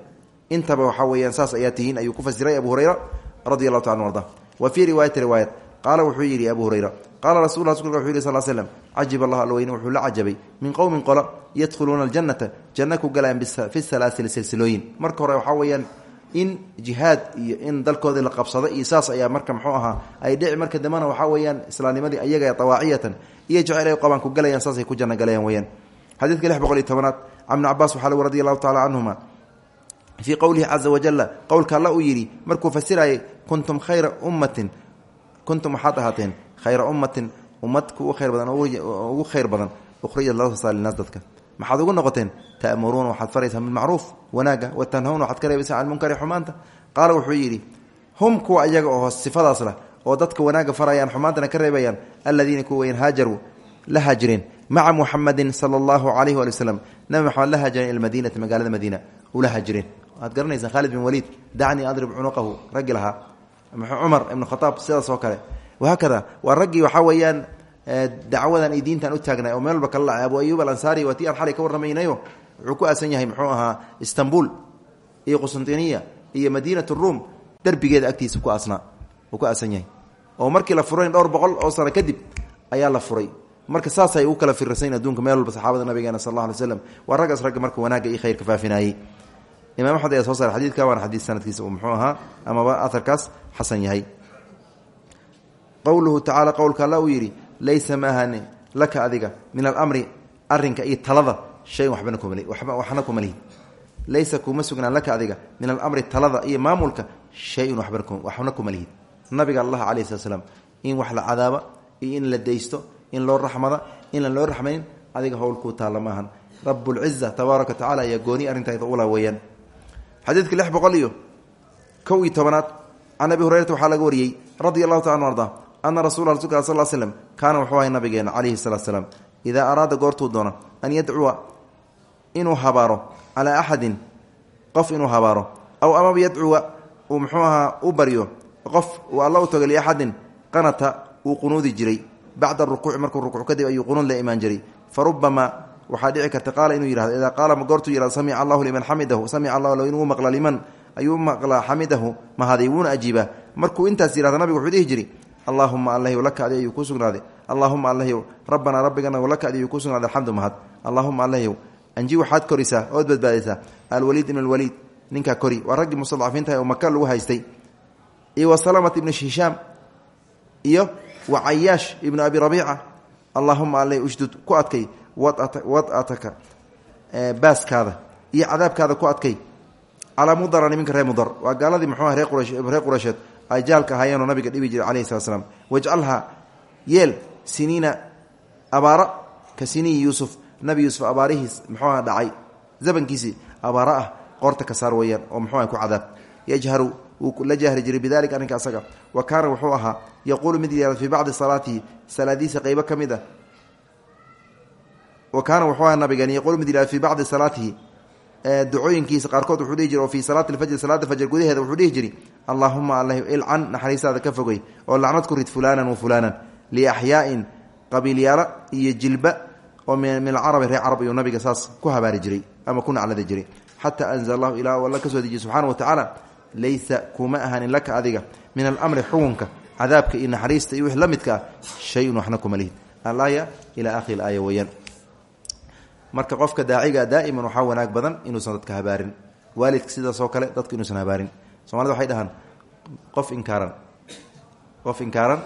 Speaker 1: Intaba waxaa weyaan saas ayaa tihiin ayuu ku fasiray abu hurayra radi allahu taala arda. Wa fii riwaayati riwaayat qaala wuxuu yidhi abu hurayra qaala rasul rasulka wuxu yhi sal slm cajib allah alweyne wuxuu la cajabay. Min qowmin qola yadkhuluuna aljannata. Janna ku galaan fi salaasil silsilooyin marka hore waxaa weeyaan in jihaad iyo in dalkoodii la qabsado iyo saas ayaa marka mxuu ahaa ay dhici marka dambena waxaa weeyaan islaamnimadii ayaga awaaciyatan iyo jecel ay qabaan ku galayaan saasay ku janno galayaan weyaan xadiidka lix boqol iyo tobanaad can bni cabaas waxaa lagu radi allahu tacala canhuma fii qowlihi caza wajala qowlka alla uu yidhi markuu fasirayay kuntum khayra ummatin kuntum waxaad ahaateen khayra ummatin ummad ku khayr badan ugu khayr badan ukhrijat loo soo saar linaas dadka. Maxaad ugu noqoteen ta'muruuna waxaad faraysaan bilmacruuf wanaaga wa tanhawna waxaad ka reebaysaan can munkari xumaanta. Qaala wuxuu yidhi hum kuwa iyaga oo sifadaas lah oo dadka wanaagga farayaan xumaantana ka reebayaan aladiina kuwa weyn la haajireen maca muxamadin sala allahu calayhi waali waslem nabi maxamed la haajireen ila madiinati magaalada madiina ula haajireen. Waad garanaysaan khaalid bin waliid dacnii adrib cunuqahu raggi lahaa. Cumar ibnu khataab sidaas oo kale wahaakada waa raggii waxaa weeyaan dacwadan iyo diintan u taagnay oo meel walba kala lacay abu ayuub alansaari waa tii aan xalay ka warramaynayo wuxuu ku aasan yahay muxuu ahaa istanbul iyo qustantiniya iyo madiinat ruum. Derbigeeda agtiisa ku aasnaa uu ku aasan yahay. Oo markii la furay dhowr boqol oo sano kadib ayaa la furay. Marka saasay u kala firrasayn adduunka meel walba saxaabada nabigeena sal alla alay slam waa raggaas ragga marka wanaagga iyo khayrka imam axmed soo saaray xadiidka waana xadiid sanadkiisa uu muxuu ahaa amaba aharkaas xasan yahay qowluhu tacaala qowlka alla uu yidhi laysa ma laka adiga min alamri arinka iyo talada wabana waxna kuma lihid laysa kuma sugnaan laka adiga min alamri talada iyo maamulka shayun waxna kuma lihid nabiga allah alayh slat in wax la cadaaba iyo in la daysto in loo raxmada inaan loo raxmaynin adiga howlkuu taalla maahan rabulciza tabaaraka wa tacala ayaa gooni arrintaada ula weeyaan. Xadiidka lix boqol iyo kow iyo tobanaad can abi hurayrata waxaa laga wariyey taala arda ana rasula rasulka sal slm kaana wuxuu ahay nabigeena calayhi salatu slaam idaa araada goortuu doono an yadcuwa inuu habaaro calaa axadin qof inuu habaaro aw amaba yadcuwa uu u baryo qof uu alla u tago qanata uu qunuudi jiray bacda rukuuci markuu rukuuc kadib ayuu qunuud la imaan jiray fa rubamaa waxaa dhici karta qaala inuu yihahdo idaa qaala goortuu yihahdo samica allahu liman xamidahu samica allahu inuu maqla liman ayuu maqlaa xamidahu mahaday wuuna ajiibaa markuu intaas yihahdo nabigu wuxuu allahuma allahu laka adi ayuu ku sugnaaday. Allahuma allahu rabbanaa rabbigana laka adi ayuu ku sugnaaday. Mahad. Allahuma allahu anji waxaad korisaa ood badbaadaysaa alwaliid ibn alwaliid ninkaa kori. Waa raggii mustadcafiintaha oo maka lagu haystay. Iyo wa salamat ibnu hishaam iyo wa cayaash ibnu abi rabiica. Allahuma allahu ushdud ku adkay. Wad'ataka baaskaada. Iyo cadaabkaada ku adkay. Calaa mudara niminka reer mudar. Waa gaaladii muxuu reer qreer qureysheed ay jaalka ahaayeenoo nabiga dhibi jiray alayhi salat slam wajcalhaa yeel siniina abaara ka siniyi yuusuf nabi yuusuf abaarihiis muxuuha dhacay. Zabankiisii abaaro ah qoorta ka saar weeyaan oo muxuuha ku cadaab. Yajharu wuu la jahri jiray bidalika arrinka asaga. Wa kaana wuxuu ahaa yaquulu mid yihahdo fii bacdi salaatihi salaadiisa qeybo ka mid a wa kaana wuxuu ahaa nabigan yaquulu mid yihahdo fii bacdi salaatihi ducooyinkiisa qaarkood wuxuu dhihi jiri oo fii salaati lfajri salaada fajr gudaheeda wuxuu dhihi jiri allahuma allah ilcan naxariistaada ka fogey oo lacnad ku rid fulaanan wa fulaanan liaxyaain qabiilyaalo iyo jilba oo min alcarabi reer carab iyuu nabiga saas ku habaari jiray ama ku nacladi jiray. Xataa anzala allahu ilaa alla ka soo dejiye wa tacaala laysa kuma ahanin laka adiga min alamri xukunka cadaabka iyo naxariista iyo wix la midka ah shayun waxna kuma lihid. Alaaya ilaa akhiri aaya weeyaan marka qofka daaciga daa'iman waxaa wanaag badan inuusan dadka habaarin. Waalidka sidaasoo kale dadka inuusan habaarin. Somalida waxay dhahaan qof inkaaran qof inkaaran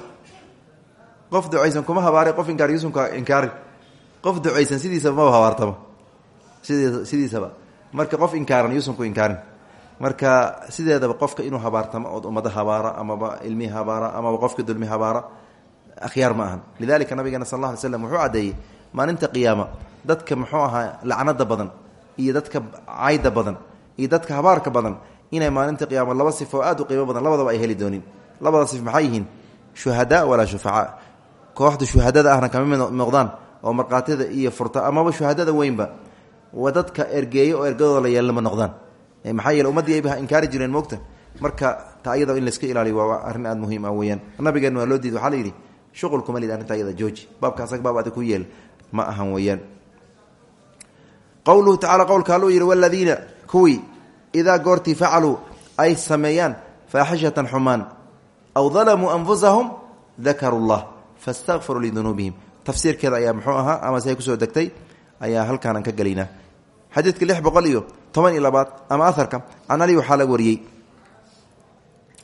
Speaker 1: qof ducaysan kuma habaaray qof inkaar yuusanka inkaarin. Qof ducaysan sidiisaba maba habaartaba. Sidii sidiisaba. Marka qof inkaaran yuusanku inkaarin. Marka sideedaba qofka inuu habaartamo ood ummado habaara amaba ilmi habaara amaba qofka dulmi habaara akhyaar ma ahan. Lidalika nabigeena sal alla alay wuxuu caddeeyey maalinta qiyaama dadka muxuu ahaa lacnada badan iyo dadka cayda badan iyo dadka habaarka badan inay maalinta qiyaama laba sifo oo aad u qiimo badan labadaba ay heli doonin. Labada sif maxay yihiin? Shuhadaa walaa shufacaa kooxda shuhadada ahna kama noqdaan oo markhaatida iyo furta amaba shuhadada weynba wa ergeeyo oo ergadooda la yeelama noqdaan. Maxaa yeele ummaddii ayba inkaari jireen moogta? Marka ta ayada in layska ilaaliyo waa arrin aada muhiim ah weyaan nabigeen waa loo diid waxaa la yidhi shuqul kuma lid jooji. Baabka asag baab ku yeel ma ahan weyaan qowluhu tacala qowlka alluu yidhi waladiina kuwii idaa goortii facaluu ay sameeyaan faaxishatan xumaan aw dalamuu anfusahum dakaruu llah fastakfaruu lidunuubihim. Tafsiirkeeda ayaa muxuu ahaa ama say ku soo degtay ayaa halkaanan ka gelaynaa xadiidka lix boqol iyo toban iyo labaad ama aharka can ali waxaa laga wariyey.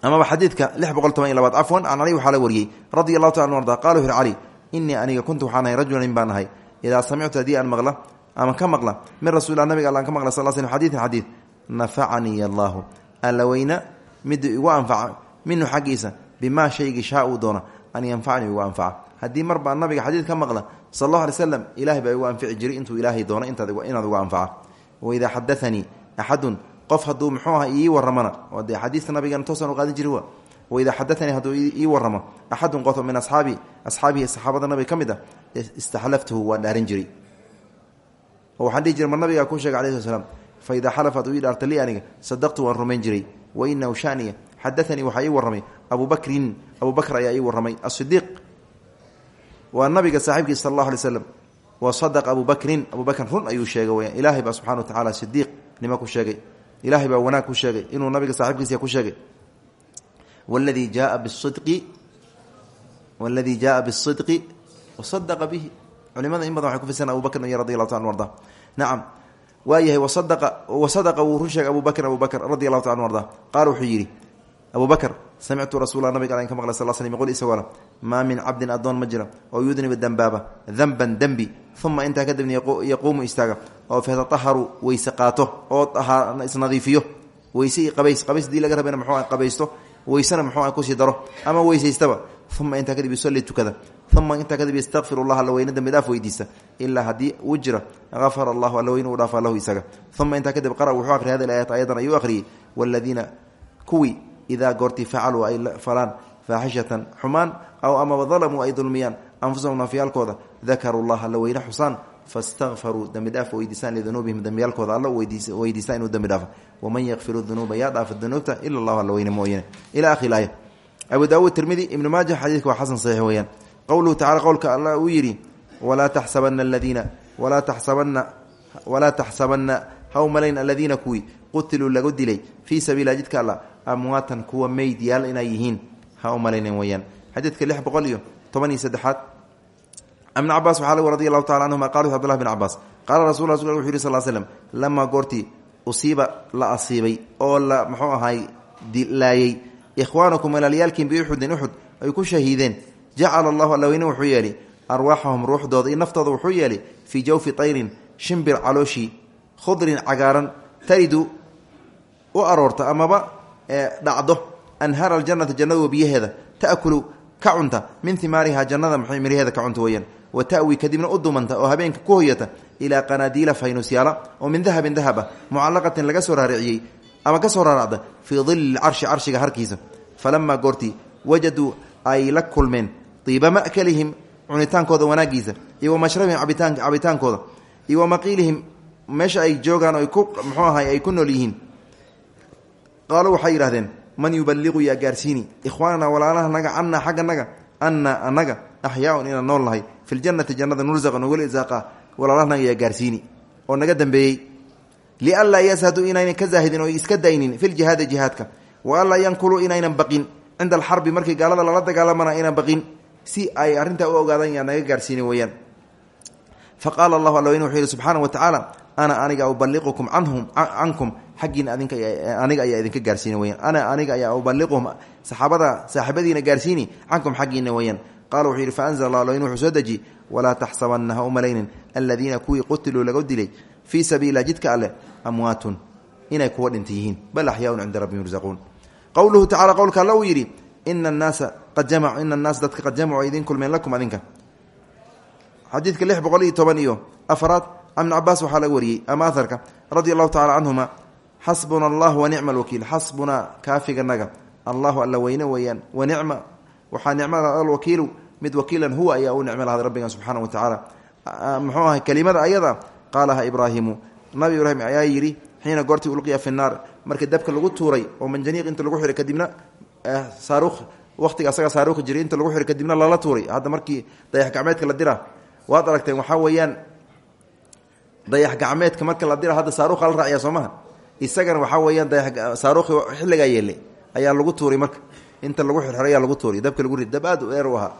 Speaker 1: Amaba xadiidka lix boqol toban iyo labaad cafwan can ali waxaa laga wariyey radi allahu inii aniga kuntu waxaan ahay rajulan baan ahay idaa samictu haddii aan maqla ama ka maqla min rasuullah nabiga allaan ka maqla sal slm xadiidan xadiid. Nafacanii allaahu. Alla weyna miduu igu anfaca minhu xaggiisa bimaa shaygii shaa doona an yanfacnii igu anfaca. Haddii mar baan nabiga xadiid ka maqla sal allahu alay slam ilahay baa igu anfici jiray intuu ilaahay doono inaad igu anfaca. Waidaa xadaanii axadun qof hadduu muxuu aha ii waramana oo dee xadiidka nabigan toosan u jiri wa waidaa xadaanii hadduu ii waramo axadun qof min asxaabi asxaabihi saxaabada nabiga ka mid ah istaxlaftuhu waan dhaaran jiray oo waxaan dhihi jiray mar nabigaa kuu sheegay alai sl slam fa idaa xalafat uu ii dhaarta lii aniga sadaqtu waan rumayn jiray wa inahu shaniya xadaanii waxaa ii warramay abu bakrin abu bakr ayaa ii warramay asidiiq waa nabiga saaxiibkiisa sal allahu alay slam wa sadaqa abu bakrin abu bakrin run ayuu sheegay weyaan ilaahay baa wladii jaaa bisidqi waladii jaaa bisidqi wasadaqa bihi culimada in badan waxay ku fasiraan abu bakr iyo radi allahu ta anu arda nacam waayahay wasadaqa wasadaqa wuu run sheegay abu bakrin abu bakr radi allahu ta anu arda qaala wuxuu yidhi abu bakr samictu rasuula nabiga al ka maqlay sal slm qul isagoona maa min cabdin addoon ma jira oo yudniba dembaaba danban dembi uma intaa kadibna yaquumu istaaga oo fatataharu weyse qaato oo isnadiifiyo weyse iyo weysena muxuu ku sii daro ama weysaystaba. Uma intaa kadib yusalli tukada. Uma intaa kadib yastakfir allah alla weyne dembi dhaaf weydiista. Ilaa haddii uu jira afara allahu alla weyne uu dhaafa lahu isaga. Uma intaa kadib qara wuxuu aqriyay hadi ayaat ayadan ayuu akhriyey waladiina kuwii idaa goortii facaluu ay falaan faaxishatan xumaan aw amaba dalamuu ay dulmiyaan anfusahum nafyaalkooda dakaruu llaha alla weyne xusaan fastakfaruu dembi dhaaf weydiisaan lidunuubihim dembiyaalkooda alla weydiistaan inuu dembi dhaafo waman yakfiru dunuuba yaa dhaafa dunuubta ila allahu alla weyne mooyane ila akhri laaya abu daawuud tirmidi ibnu maaja xadiidka waa xasan saxiix weeyaan qowluhu tacala qowlka alla uu yidhi walaa taxsabana aladiina walaa taxsabana walaa taxsabana ha u malayn aladiina kuwii qutiluu lagu dilay fii sabiila jidka alla amwaatan kuwa meyd yaal inay yihiin ha u malaynen weyaan xadiidka iyo toban ibn cabaas waxaa lagu radi allahu tacala canhuma qala abdullah bin cabaas qaala rasul wuxu yiri sal slm lamaa goortii usiiba la asiibay oo la muxuu ahay dilaayey ikhwaanakum walaalyaalkiin biuxudin uxud ay ku shahiideen. Jacala allahu alla weyne wuxuu yeeli arwaaxahum ruuxdooda iyo naftooda wuxuu yeeli fii jawfi tayrin shimbir calooshii khudrin cagaaran. Taridu u aroorta amaba dhacdo. Anhaar aljannati jannadu biyaheeda. Ta'kulu ka cunta. Min imaariha jannada miraheeda ka cunta weyaan wa tawi kadibna u dumanta oo habeenka ku hoyata ilaa qanaadiila faynusyaala oo min dahabin dahaba mucalaqatin laga soo raariciyey ama ka soo raaracda fii dilli carshi carshiga harkiisa. Falamaa goortii wajaduu ay la kulmeen iiba makalihim cunitaankooda wanaagiisa iyo wa mashrabihim cabitaankooda iyo wa maqiilihim meesha ay joogaan o ku mxuu ahay ay ku nool yihiin. Qaaluu waxay yidhahdeen man yubaliqu yaa gaarsiini? Ikhwaanana walaalaha naga cannaa xagga naga anna anaga axyaaun inaan nool nahay fi ljannati jannada nursaqa nogala isaaqa walaalahanaga yaa gaarsiini oo naga dambeeyey. Lianlaa yashaduu inaynan ka zaahidin oo iska daynin fi ljihaadi jihaadka wa anlaa yankuluu inaynan baqin. Cinda alxarbi markii gaalada lala dagaalamana aynan baqin si ay arrintaa u ogaadaan yaa naga gaarsiini weeyaan. Fa qaala allahu alla weyne wuxuu wa tacaala ana aniga ubaliqukum canhum cankum xaggiina adinka aniga ayaa idinka gaarsiini weyaan ana aniga ayaa ubaliquhum saxaabada saaxibadiina gaarsiini cankum xaggiina weyaan qala wuxuu yidhi faanzla allah alla weyne wuxuu soo deji walaa taxsabanna ha u malaynin aladiina kuwii qutiluu lagu dilay fii sabiila jidka alleh amwaatun. Inay kuwa dhinta yihiin. Bal axyaaun cinda rabbihim yursaquun qowluhu tacala qowlka alla uu yidhi ina annaasa qad jamacu ina annaasa dadka qad jamacu ay idin kulmeen lakum adinka. Xadiidka lix boqol iyo toban iyo afraad ibn cabaas waxaa laga wariyey ama aharka radi allahu tacala canhuma waxaa nicma alwakiilu mid wakiilan huwa ayaa u nicmo lahaday rabbigan subxaana wa tacaala. Muxuu ahay kelimada ayada? Qaalaha ibraahimu. Nabi ibraahim ayaa yidhi xiina goortii ulqiya fi markii dabka lagu tuuray oo manjaniiq inta lagu xiray kadibna saaruukh waqtiga asaga saaruukhi jiray inta lagu xiray kadibna lala tuuray. Hadda markii dayax gacmeedka la dira. Waad aragteen waxaa weeyaan dayax gacmeedka marka la dira hadda saaruukha la raaciya soo isagana waxaa weeyaan dayax saaruukhi xilligaa yeelay ayaa lagu tuuray marka inta lagu xirxiray ayaa lagu tuuray dabka lagu rid dab aad u dheer u ahaa.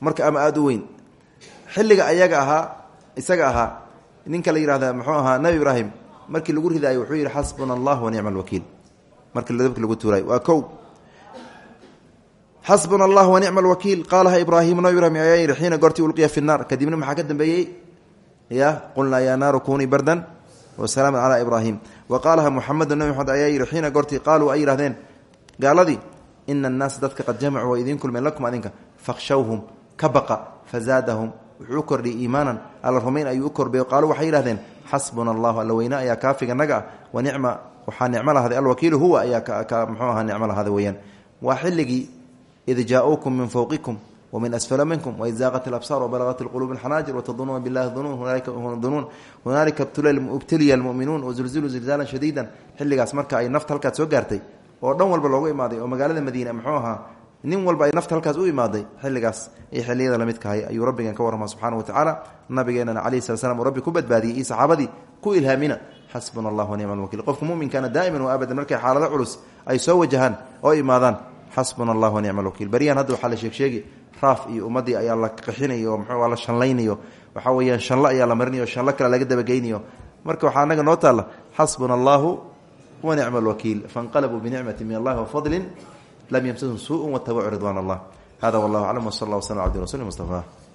Speaker 1: Marka ama aada u weyn. Xilliga ayaga ahaa isaga ahaa. Ninka la yihahda muxuu ahaa nabi ibraahim. Markii lagu ridaayay wuxuu yidhi xasbuna allah wa nicma alwakiil markii dabka lagu tuuray waa kow. Xasbuna allah wa nicma alwakiil qaalaha ibraahim nabi ibrahim ayaa yidhi xiina goortii ulqiya fi naar. Kadibna maxaa ka dambeeyey? Ya qulnaa yaa naaru kunii bardan wasalaaman calaa ibraahim. Wa qaalaha muxamedu nabi maxamed ayaa yidhi xiina goortii qaaluu ay yihahdeen gaaladii ina annaasa dadka qad jamacuu way idiin kulmeen lakum adinka fakhshawhum ka baqa fazaadahum. Wuxuu u kordhiyay iimaanan. Alla rumayn ayuu u korbeeyo qaaluu waxay yidhahdeen xasbuna allahu alla weyne ayaa kaafiga naga ah. Wa nicma waxaa nicmo lahaaday alwakiilu huwa ayaa mxuu ahaa nicmo lahaada weyaan waa xilligii id jaa-uukum min fowqikum wamin asfala minkum waid zaaqat alabsaar wabalagat alquluub alxanaajir watadunuuna billahi dunuun hunaalika ubtuliya almu'minuun wazulziluu zilzaalan shadiidan. Xilligaas marka ay nafta halkaas soo gaartay oo dhan walba loogu imaaday oo magaalada madiine muxuu ahaa nin walba ay nafta halkaas u imaaday xilligaas iyo xilliyada lamidkahay ayuu rabbigan ka warrama subxana wa tacaala. Nabigeenana calahi sala slam uu ku badbaadiyey iyo saxaabadii ku ilhaamina xasbuna allah wa nicma alwakiil qofka muminkana daa'iman wa abadan markay xaalado culus ay soo wajahaan oo imaadaan xasbuna wa nicma alwakiil baryahan hadda waxaa la sheegsheegi raaf iyo ummaddii ayaa la qixinayo oo mxuu la waxaa weeyaan shanlo ayaa la marinayo shanlo kale laga dabageynayo. Marka waxaa anaga noo taalla xasbuna wa nicma alwakiil fainqalabuu binicmati min allahi wafadlin lam ymsashum suu watabacu ridwan allah. Hada wallah aclam wsal allah wslam abdi rasuli mustafa